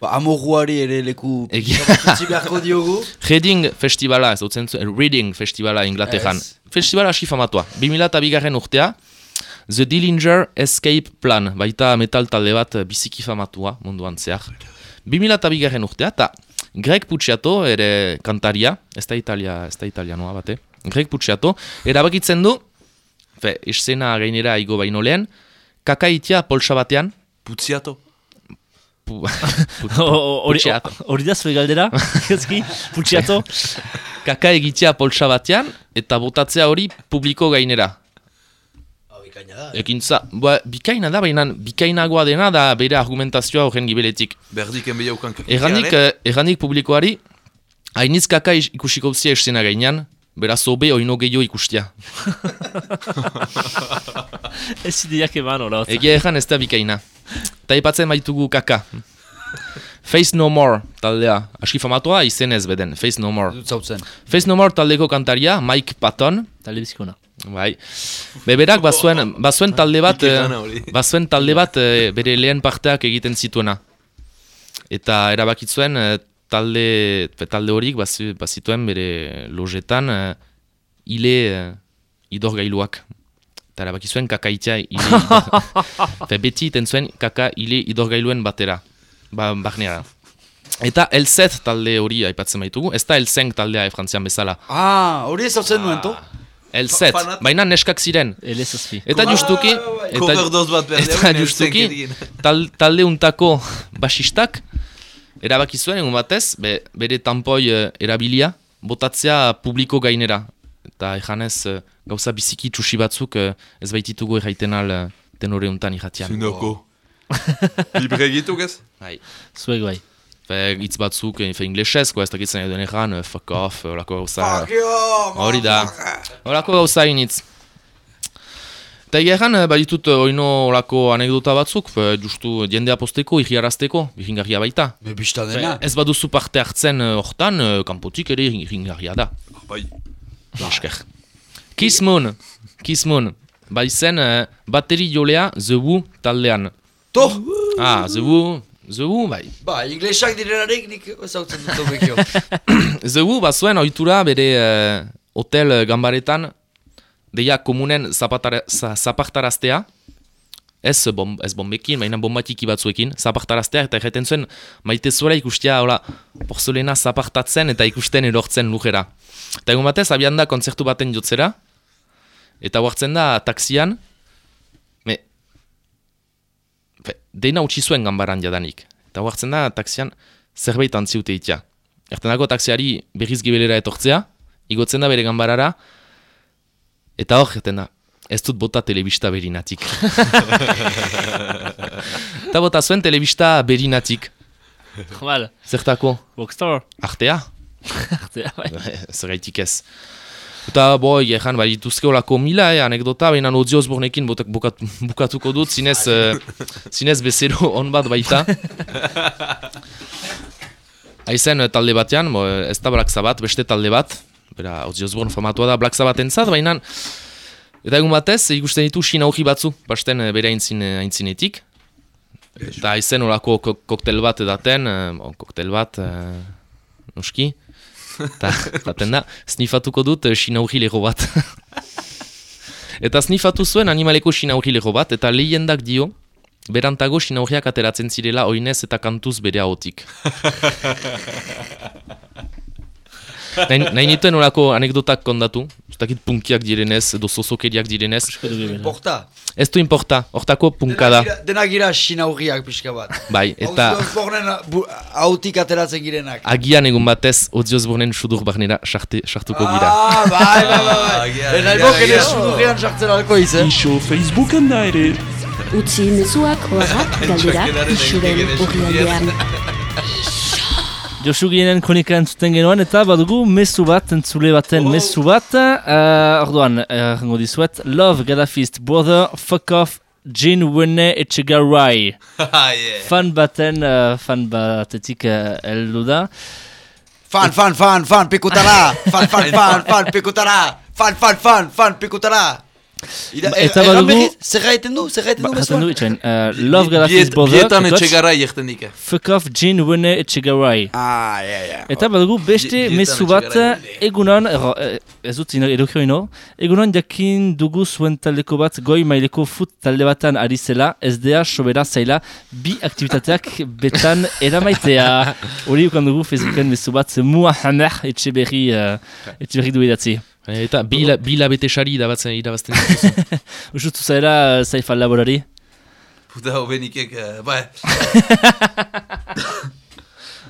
Ba, amoruari ere leku utzi beharko diogu. Reading festivala, ez dutzen zuen, Reading festivala Inglaterran. Festivala hasi famatua. 2002 urtea, The Dillinger Escape Plan, baita metal talde bat eh, biziki famatua munduan zehar. 2002 urtea, eta Greg Puciato, ere kantaria, ez da Italia, ez da italianoa bate, Greg Puciato, erabakitzen du, fe, escena gainera igo baino lehen, kakaitia polsa batean, Putziato. Hori da zure galdera? Putxiato? kaka egitea polsa batean, eta botatzea hori publiko gainera. Bikaina da. Ekintza, ba, bikaina da, baina bikainagoa dena da bere argumentazioa horren gibeletik. Berdik enbeiaukan Erranik, eh, erranik publikoari, hainitz kaka ikusiko zia esena gainean, beraz hobe oino gehiago ikustia. Ez ideak eman, hola. Egia erran ez da bikaina. Ta ipatzen baitugu kaka. Face No More taldea, aski famatua izenez beden, Face No More. Zautzen. Face No More taldeko kantaria, Mike Patton, Talde bizikona. Bai. Beberak bazuen, bazuen talde bat, eh, bazuen talde bat eh, bere lehen parteak egiten zituena. Eta erabakitzuen eh, talde, talde horik bazi- bazituen bere lojetan uh, ile uh, idorgailuak. Eta erabakizuen kakaitia ile Fe beti iten zuen kaka ile idorgailuen batera. Ba, barneara. Eta Elzet talde hori aipatzen baitugu, ez da Elzeng taldea e frantzian bezala. Ah, hori ez zautzen nuen, to? Elzet, baina neskak ziren. Ele zazpi. Eta justuki, eta, eta justuki tal, talde untako basistak erabaki zuen egun batez, be, bere tampoi eh, erabilia, botatzea publiko gainera. Eta ejanez eh, gauza biziki txusi batzuk eh, ez baititugu erraiten al eh, tenore untan irratian. Zinoko. Libre egituk ez? Bai. Zuek bai. Fe, hitz batzuk, fe inglesez, ez dakitzen edo erran, eh, fuck off, horako gauza. Fuck you, Hori da. Horako gauza initz. Eta egia eh, baditut oino horako anekdota batzuk, fe, justu jendea posteko, ihiarazteko, ihingarria baita. Me bizta Fe, dena. ez baduzu parte hartzen hortan, kanpotik ere ihingarria da. Bai. Esker. Kiss Moon, Kiss Moon, baizen uh, bateri jolea The Who taldean. To! Ah, The The Who, bai. Ba, inglesak direnarik nik ez zautzen dut obekio. The Who bazuen ohitura bere eh, hotel eh, gambaretan deia komunen zapatara, za, zapartaraztea, ez, bom, ez bombekin, baina bombatiki batzuekin, zapartaraztea, eta erreten zuen, maite zuela ikustia, hola, porzolena zapartatzen eta ikusten erortzen lujera. Eta egun batez, abian da kontzertu baten jotzera, eta huartzen da taxian, me, fe, deina utzi zuen gambaran jadanik. Eta huartzen da taxian zerbait antziute itia. Erten dago taxiari berriz gibelera etortzea, igotzen da bere ganbarara, eta hor, erten da, ez dut bota telebista berinatik. eta bota zuen telebista berinatik. Mal. Zertako? Rockstar. Artea? Artea, bai. Zergaitik ez. Eta boi, ejan, bai, dituzke mila, eh, anekdota, baina Osbourneekin botak, bukat, bukatuko dut, zinez, eh, zinez bezero on bat baita. Aizen eh, talde batean, bo, ez da Black Sabbath, beste talde bat, bera, Ozzy Osbourne famatua da Black Sabbath entzat, baina, eta egun batez, ikusten ditu Xina hoji batzu, basten eh, bere aintzin, aintzinetik. Eta aizen olako ko koktel bat edaten, eh, bon, koktel bat, eh, noski, eta jaten da, snifatuko dut eh, Xina hoji lego bat. eta snifatu zuen animaleko Xina hoji lego bat, eta lehendak dio, berantago Xina hojiak ateratzen zirela oinez eta kantuz bere ahotik. nahi, nahi nituen olako anekdotak kondatu, dakit punkiak direnez, edo zozokeriak direnez, Porta. ez du importa, hortako punka da. Dena gira Xina hurriak pixka bat. Bai, eta Ozzy Osbournen bu- autik ateratzen girenak. agian egun batez Ozzy Osbournen sudur barnera sartuko gira. Ah, bai, bai, bai, bai. Eta agian, ibok ere agian. sudurrean sartzen alko izen. Ixo Facebooken da ere. Utzi mezuak horrak galderak isuren horrialdean. Josu ginen kronika entzuten genuen eta badugu mezu bat, entzule baten Oh. mezu bat. Uh, orduan, errango dizuet, Love Gaddafist Brother, fuck off, Jean Wene Etxegarai. yeah. Fan baten, uh, fan batetik uh, heldu da. Fan, fan, fan, fan, pikutara! Fan, fan, fan, fan, pikutara! Fan, fan, fan, fan, pikutara! Ida, Ba, er, eta erran badugu- berriz, zer gaiten du, zer gaiten Ba, du jaten mezuan? du itxain, uh, Love Gaddafist Brother, Bietan kakotx, etxegara jerten dike. fuck off, Jean Wene Etxegarai. Ah, ja, ja. Eta badugu beste mezu bat etxegarai. eh, ez dut ino- edukio ino, egunon jakin dugu zuen taldeko bat goi maileko fut talde batan ari zela, SDA sobera zaila bi aktivitateak betan eramaitea. Hori ukan dugu Facebooken mezu bat mua hamer etxe berri, uh, etxe berri du Eta bila, bila bete sari irabatzen irabazten dituzu. Usutu zaila zaifa laborari. Puta, hobenikek, uh, bai.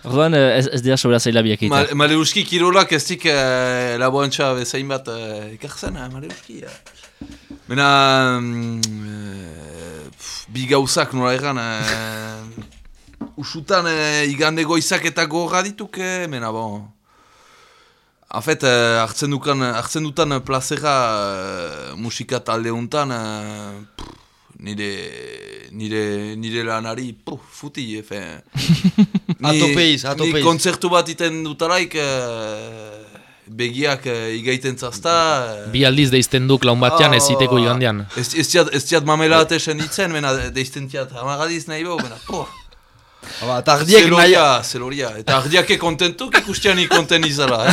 Orduan uh, SDA sobera zaila biak eta. Maleuski kirolak ez dik uh, laboantxa bezain bat uh, ekartzen, uh, Maleuski. Uh. Mena, mm, uh, pf, bi gauzak nola egan, uh, usutan uh, igande goizak eta gorra dituk, eh, mena bon. En fait, uh, hartzen, dukan, hartzen dutan uh, plazera uh, musika talde untan, pff, nire, nire, nire lanari, puf, futi, efe. Atopeiz, atopeiz. Ni kontzertu bat iten dutaraik, uh, begiak uh, igaiten zazta. Bi aldiz deizten duk laun batean ez iteko Ah, igandean. Ez, ez tiat, ez atesen ditzen, mena deizten tiat hamagadiz nahi behu, mena, poh. Ba, eta ardiek nahi... Zeloria, zeloria. Eta ardiake kontentuk ikustiani konten izala.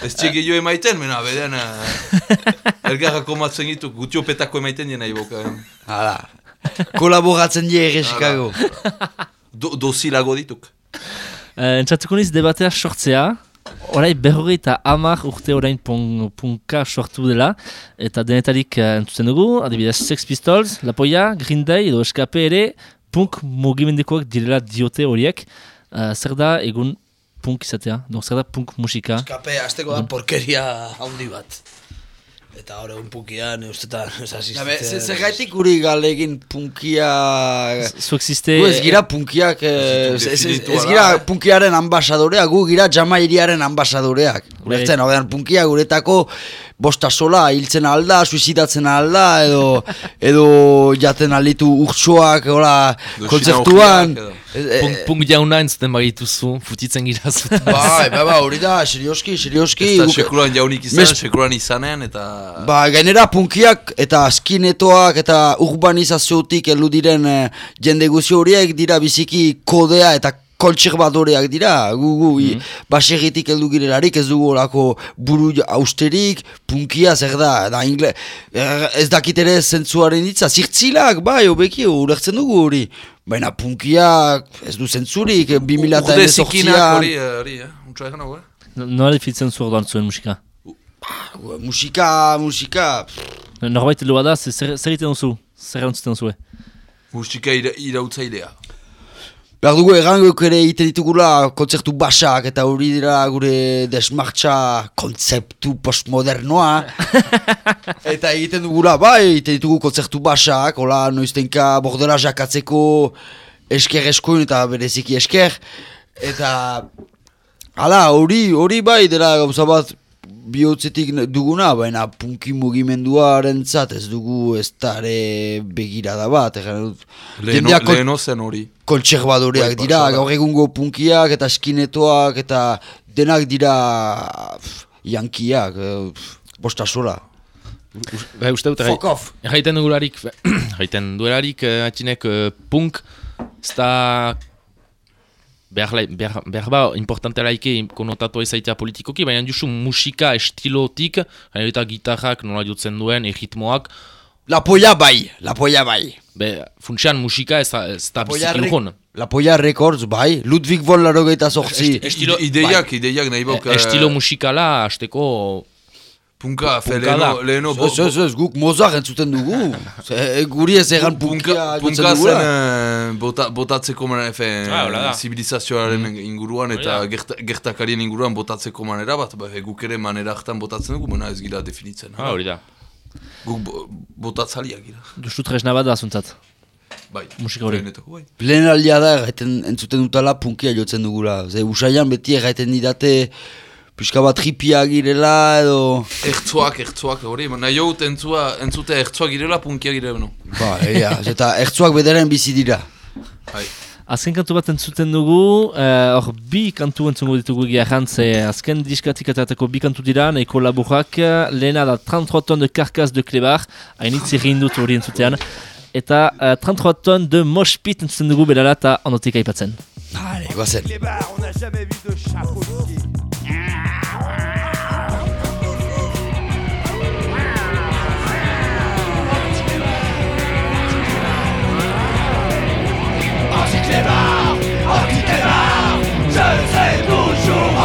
ez tiek gehiago emaiten, mena, beden, uh, elgarrako matzen gitu, gutio petako emaiten dien nahi boka. Hala. Kolaboratzen die errezikago. Do, dosilago dituk. Uh, entzatuko niz debatea sortzea, Horai berrogei eta hamar urte orain pun, punka sortu dela, eta denetarik uh, entzuten dugu, adibidez Sex Pistols, Lapoia, Green Day edo Eskape ere, punk mugimendekoak direla diote horiek. Uh, zer da egun punk izatea, donc zer da punk musika? Kape, azteko da porkeria handi bat. Eta hor egun punkian, ustetan, ez Gabe, asistitzen. ze- Zergaitik guri galegin punkia... Zuek ziste... Gu ez gira punkiak, eh, ez, ez, ez, ez gira punkiaren ambasadoreak, gu gira jamairiaren ambasadoreak. Ulertzen, hau punkia guretako bosta sola, hiltzen alda, suizidatzen alda, edo, edo jaten alitu urtsoak, hola, kontzertuan. Ez, eh, Punk, punk jauna entzuten bagituzu, futitzen gira zuten. Bai, bai, bai, hori da, serioski, serioski. Ez da sekulan jaunik izan, Mes- sekulan izanen, eta... Ba, gainera punkiak eta skinetoak eta urbanizaziotik heldu diren eh, jende guzi horiek dira biziki kodea eta kontserbadoreak dira, gu gu, mm. baserritik heldu girelarik ez dugu olako buru austerik, punkia zer da, da ingle, er, ez dakit ere zentzuaren hitza, zirtzilak, bai, hobeki, ulertzen dugu hori, baina punkiak ez du zentzurik, 2000 eta Urde zikinak emezortzian, hori, eh, hori, eh? Eh? Nola difitzen zu orduan zuen musika? musika, musika, Norbait bada, ze- zer egiten duzu? Zer entzuten zuen? Musika ira, irautzailea. Behar dugu errangok ere egiten ditugula kontzertu basak eta hori dira gure desmartxa kontzeptu postmodernoa. eta egiten dugula, bai, egiten ditugu kontzertu basak, hola, noiztenka bordela jakatzeko esker eskuin eta bereziki esker. Eta, hala, hori, hori bai, dela gauza bat bihotzetik duguna, baina punki mugimenduaren zat ez dugu ez dare begirada bat. Leheno, kon- leheno zen hori. kontserbadoreak Bai, dira, pasada. gaur egungo punkiak eta skinetoak eta denak dira pff, yankiak, eh, pff, bosta sola. Bai, uste dut, Fuck off! Jaiten dugularik, jaiten duelarik, uh, atxinek uh, punk, ez da behar, behar, behar ba, importante laike konotatu ezaitea politikoki, baina justu musika estilotik, eta gitarrak nola jotzen duen, erritmoak, La polla bai, la polla bai. be, funtsian musika ez ez da Polla biziki rek- lukon. La polla records bai, Ludwig von Larogeita sortzi. Estilo, Ideiak, ideiak nahi bai, estilo musikala, hasteko Punka, fe, leheno, leheno... Ez, ez, ez, guk Mozart entzuten dugu. Ze, guri ez egan punkia Punka, punka zen eh, bota, botatzeko manera, efe, Ah, zibilizazioaren inguruan eta gerta, gertakarien inguruan botatzeko manera bat, ba, e, guk ere manera hartan botatzen dugu, mena ez gira definitzen. ah, hori da. Guk bo, botatzaliak gira. Justu tresna bat da zuntzat. bai. musika hori. Bai. Lehen aldia da, entzuten dutala, punkia jotzen dugula. Ze, usaian beti erraiten didate, pixka bat tripia girela, edo... Ertzoak, ertzoak, hori, nahi hau entzua, entzute ertzoak girela, punkia girela, no. Ba, egia, eta ertzuak bederen bizi dira. Bai. Azken kantu bat entzuten dugu, eh, hor bi kantu entzungo ditugu egia jantze, azken diskatik atatako bi kantu dira, nahiko laburrak, lehena da 33 ton de karkaz de klebar, hainitzi egin dut hori entzutean, eta eh, 33 ton de moshpit entzuten dugu berala eta ondotik aipatzen. Allez, goazen. Clébard, on n'a jamais vu de chapeau de.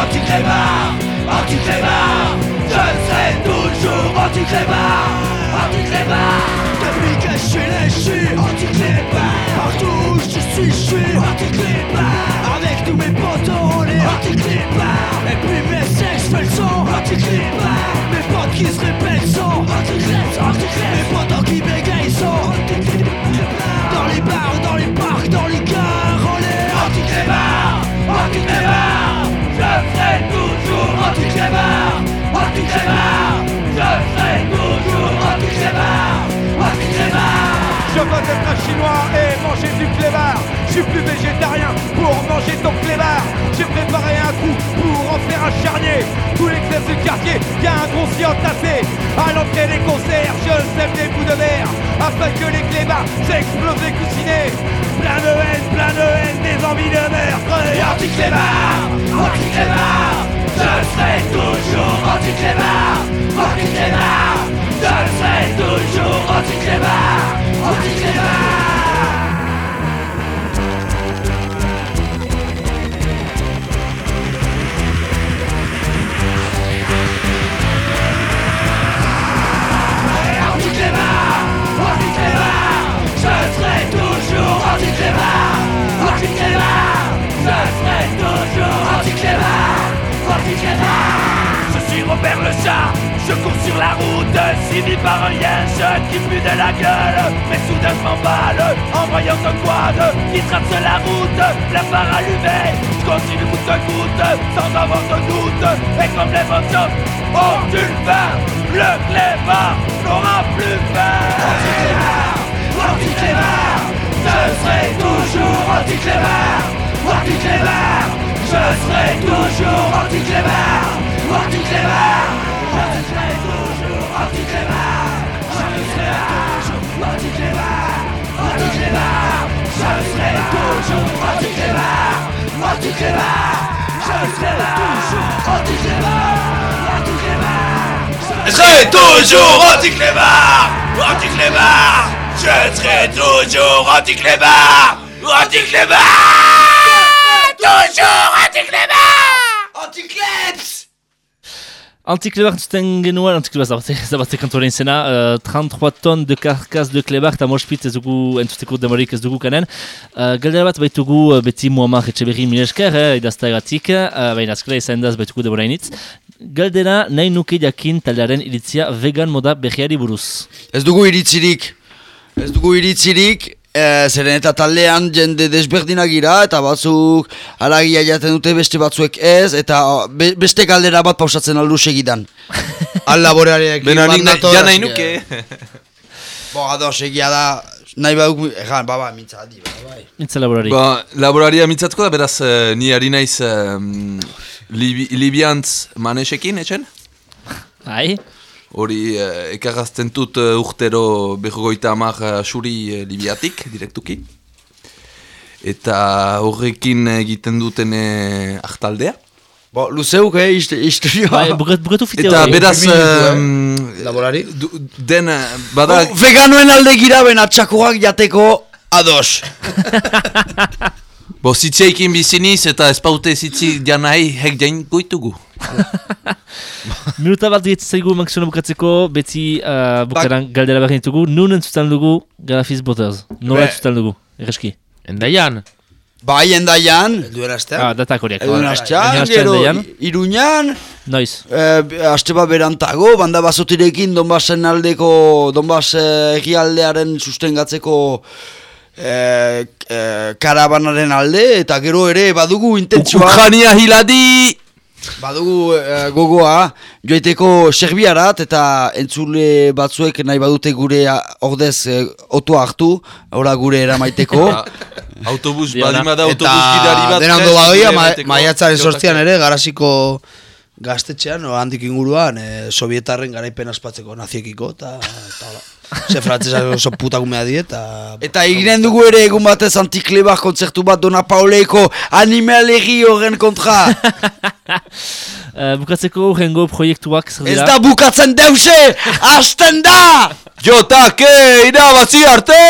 Anti-clébard, anti-clébard, je serai toujours anti-clébard, anti-clébard. Depuis que je suis né, je suis anti-clébard, partout où je suis, je suis anti-clébard. Anti-clébard. Mes potes qui se répètent sont anti-clébard. Mes potes qui bégayent sont. Dans les bars, dans les parcs, dans les gares, on est anti-clébard, anti-clébard. Je serai toujours anti-clébard, anti-clébard. Je serai toujours anti-clébard, anti-clébard. Je veux être un chinois et manger du clébard. Je suis plus végétarien pour manger ton pour en faire un charnier. Tous les clubs du quartier, y a un grossier entassé. À l'entrée des concerts, je sème des bouts de verre. Afin que les clébards s'explosent les coussinets. Plein de haine, plein de haine, des envies de meurtre. Anti-clébard, anti-clébard. Je serai toujours anti-clébard, anti-clébard. Je serai toujours anti-clébard. Anti-clébard, Robert le chat, je cours sur la route, suivi par un liège qui me pue de la gueule. Mais soudain je m'emballe en voyant un quad qui traverse la route, la phare allumée. Je continue goutte à goutte, sans avoir de doute. Et comme les vents oh tu le vas, le clébard n'aura plus peur. Anti-clébard, anti-clébard, je serai toujours anti-clébard, anti-clébard, je serai toujours anti-clébard, je serai toujours anti-clébard, je serai toujours anti-clébard, je serai toujours anti-clébard, anti-clébard, toujours anti-clébard, anti-clébard. Antiklebar entzuten genuen, antiklebar zabate, zabate kantoren zena, uh, 33 ton de karkaz de klebar, eta mospit ez dugu entzuteko demorik ez dugu kanen. Uh, Galdera bat baitugu uh, beti Muammar Etxeberri milesker, eh, idaztagatik, uh, baina azkara izan daz baitugu demorainitz. Galdera nahi nuke jakin taldearen iritzia vegan moda behiari buruz. Ez dugu iritzirik. Ez dugu iritzirik, e, zeren eta taldean jende desberdinak gira, eta batzuk aragia jaten dute beste batzuek ez, eta o, be, beste galdera bat pausatzen aldu segidan. Al laborarekin Bena bat nik nahi- ja nahi nuke. Bo, ados, egia da, nahi baduk, egan, ba, ba, mintza adi, ba, bai. Mintza laborari. Ba, laboraria mitzatuko da, beraz, eh, ni ari naiz um, Libi, Libiantz manesekin, etxen? Hai? Hori uh, ekarrazten dut uh, urtero berrogoita hamar uh, suri uh, Libiatik, direktuki. Eta horrekin egiten duten uh, artaldea. Bo, luzeuk, eh, ist- historioa. Bai, bukat, bukatu fite Eta beraz, um, Laborari? du, den, uh, bada, Bo, veganoen alde gira ben atxakoak jateko ados. bo zitzeikin biziniz eta espaute zitzi janai hek jain goitugu. Minuta bat diet zaigu mankizuna bukatzeko, beti uh, bukaran galdera behar ditugu. Nun entzutan dugu Graphics Butters. Nola entzutan dugu, erreski. Endaian. Bai, endaian, Duela astean? Ah, datak horiak. gero daian, iruñan, Noiz. Eh, aste bat berantago, banda basotirekin Donbasen aldeko, Donbas eh, egialdearen sustengatzeko e, e, karabanaren alde, eta gero ere badugu intentzioa... Ukjania hiladi! Badugu eh, gogoa, joiteko serbiarat eta entzule batzuek nahi badute gure ah, ordez eh, otoa hartu, ora gure eramaiteko. Autobus, badima da autobus gidari bat. dena ondo prest, badoia, gure ma, maiatzaren sortzian ere, garasiko gaztetxean, o, handik inguruan, e, sovietarren garaipen aspatzeko naziekiko, eta. Ze frantzesa oso putakumea die, eta... Eta eginen dugu ere egun batez antiklebar kontzertu bat Dona Pauleiko animalegi horren kontra. Uh, bukatzeko rengo proiektuak zer Ez dira? da bukatzen deuse, hasten da! Jotake irabazi arte!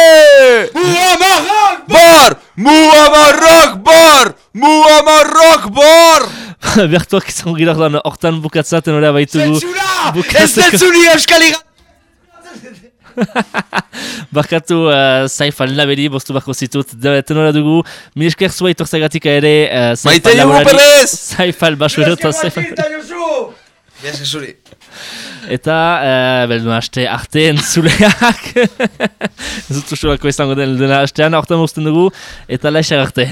Muamarrak! Bar! Muamarrak bar! Muamarrak bar! Bertuak izango gira ordan hortan bukatzaten hori baitugu. Zentzura! Ez zentzuri euskal Irra- Barkatu uh, Saifan laberi bostu bako zitut de- tenora dugu. Mil esker zua itorzagatik ere uh, Maite Diego Perez! Saifal basuero eta Saifal. Biaz zuri. Eta, uh, beldun haste arte entzuleak. Ez dut usurako izango den dena hastean, hortan usten dugu. Eta laixar arte.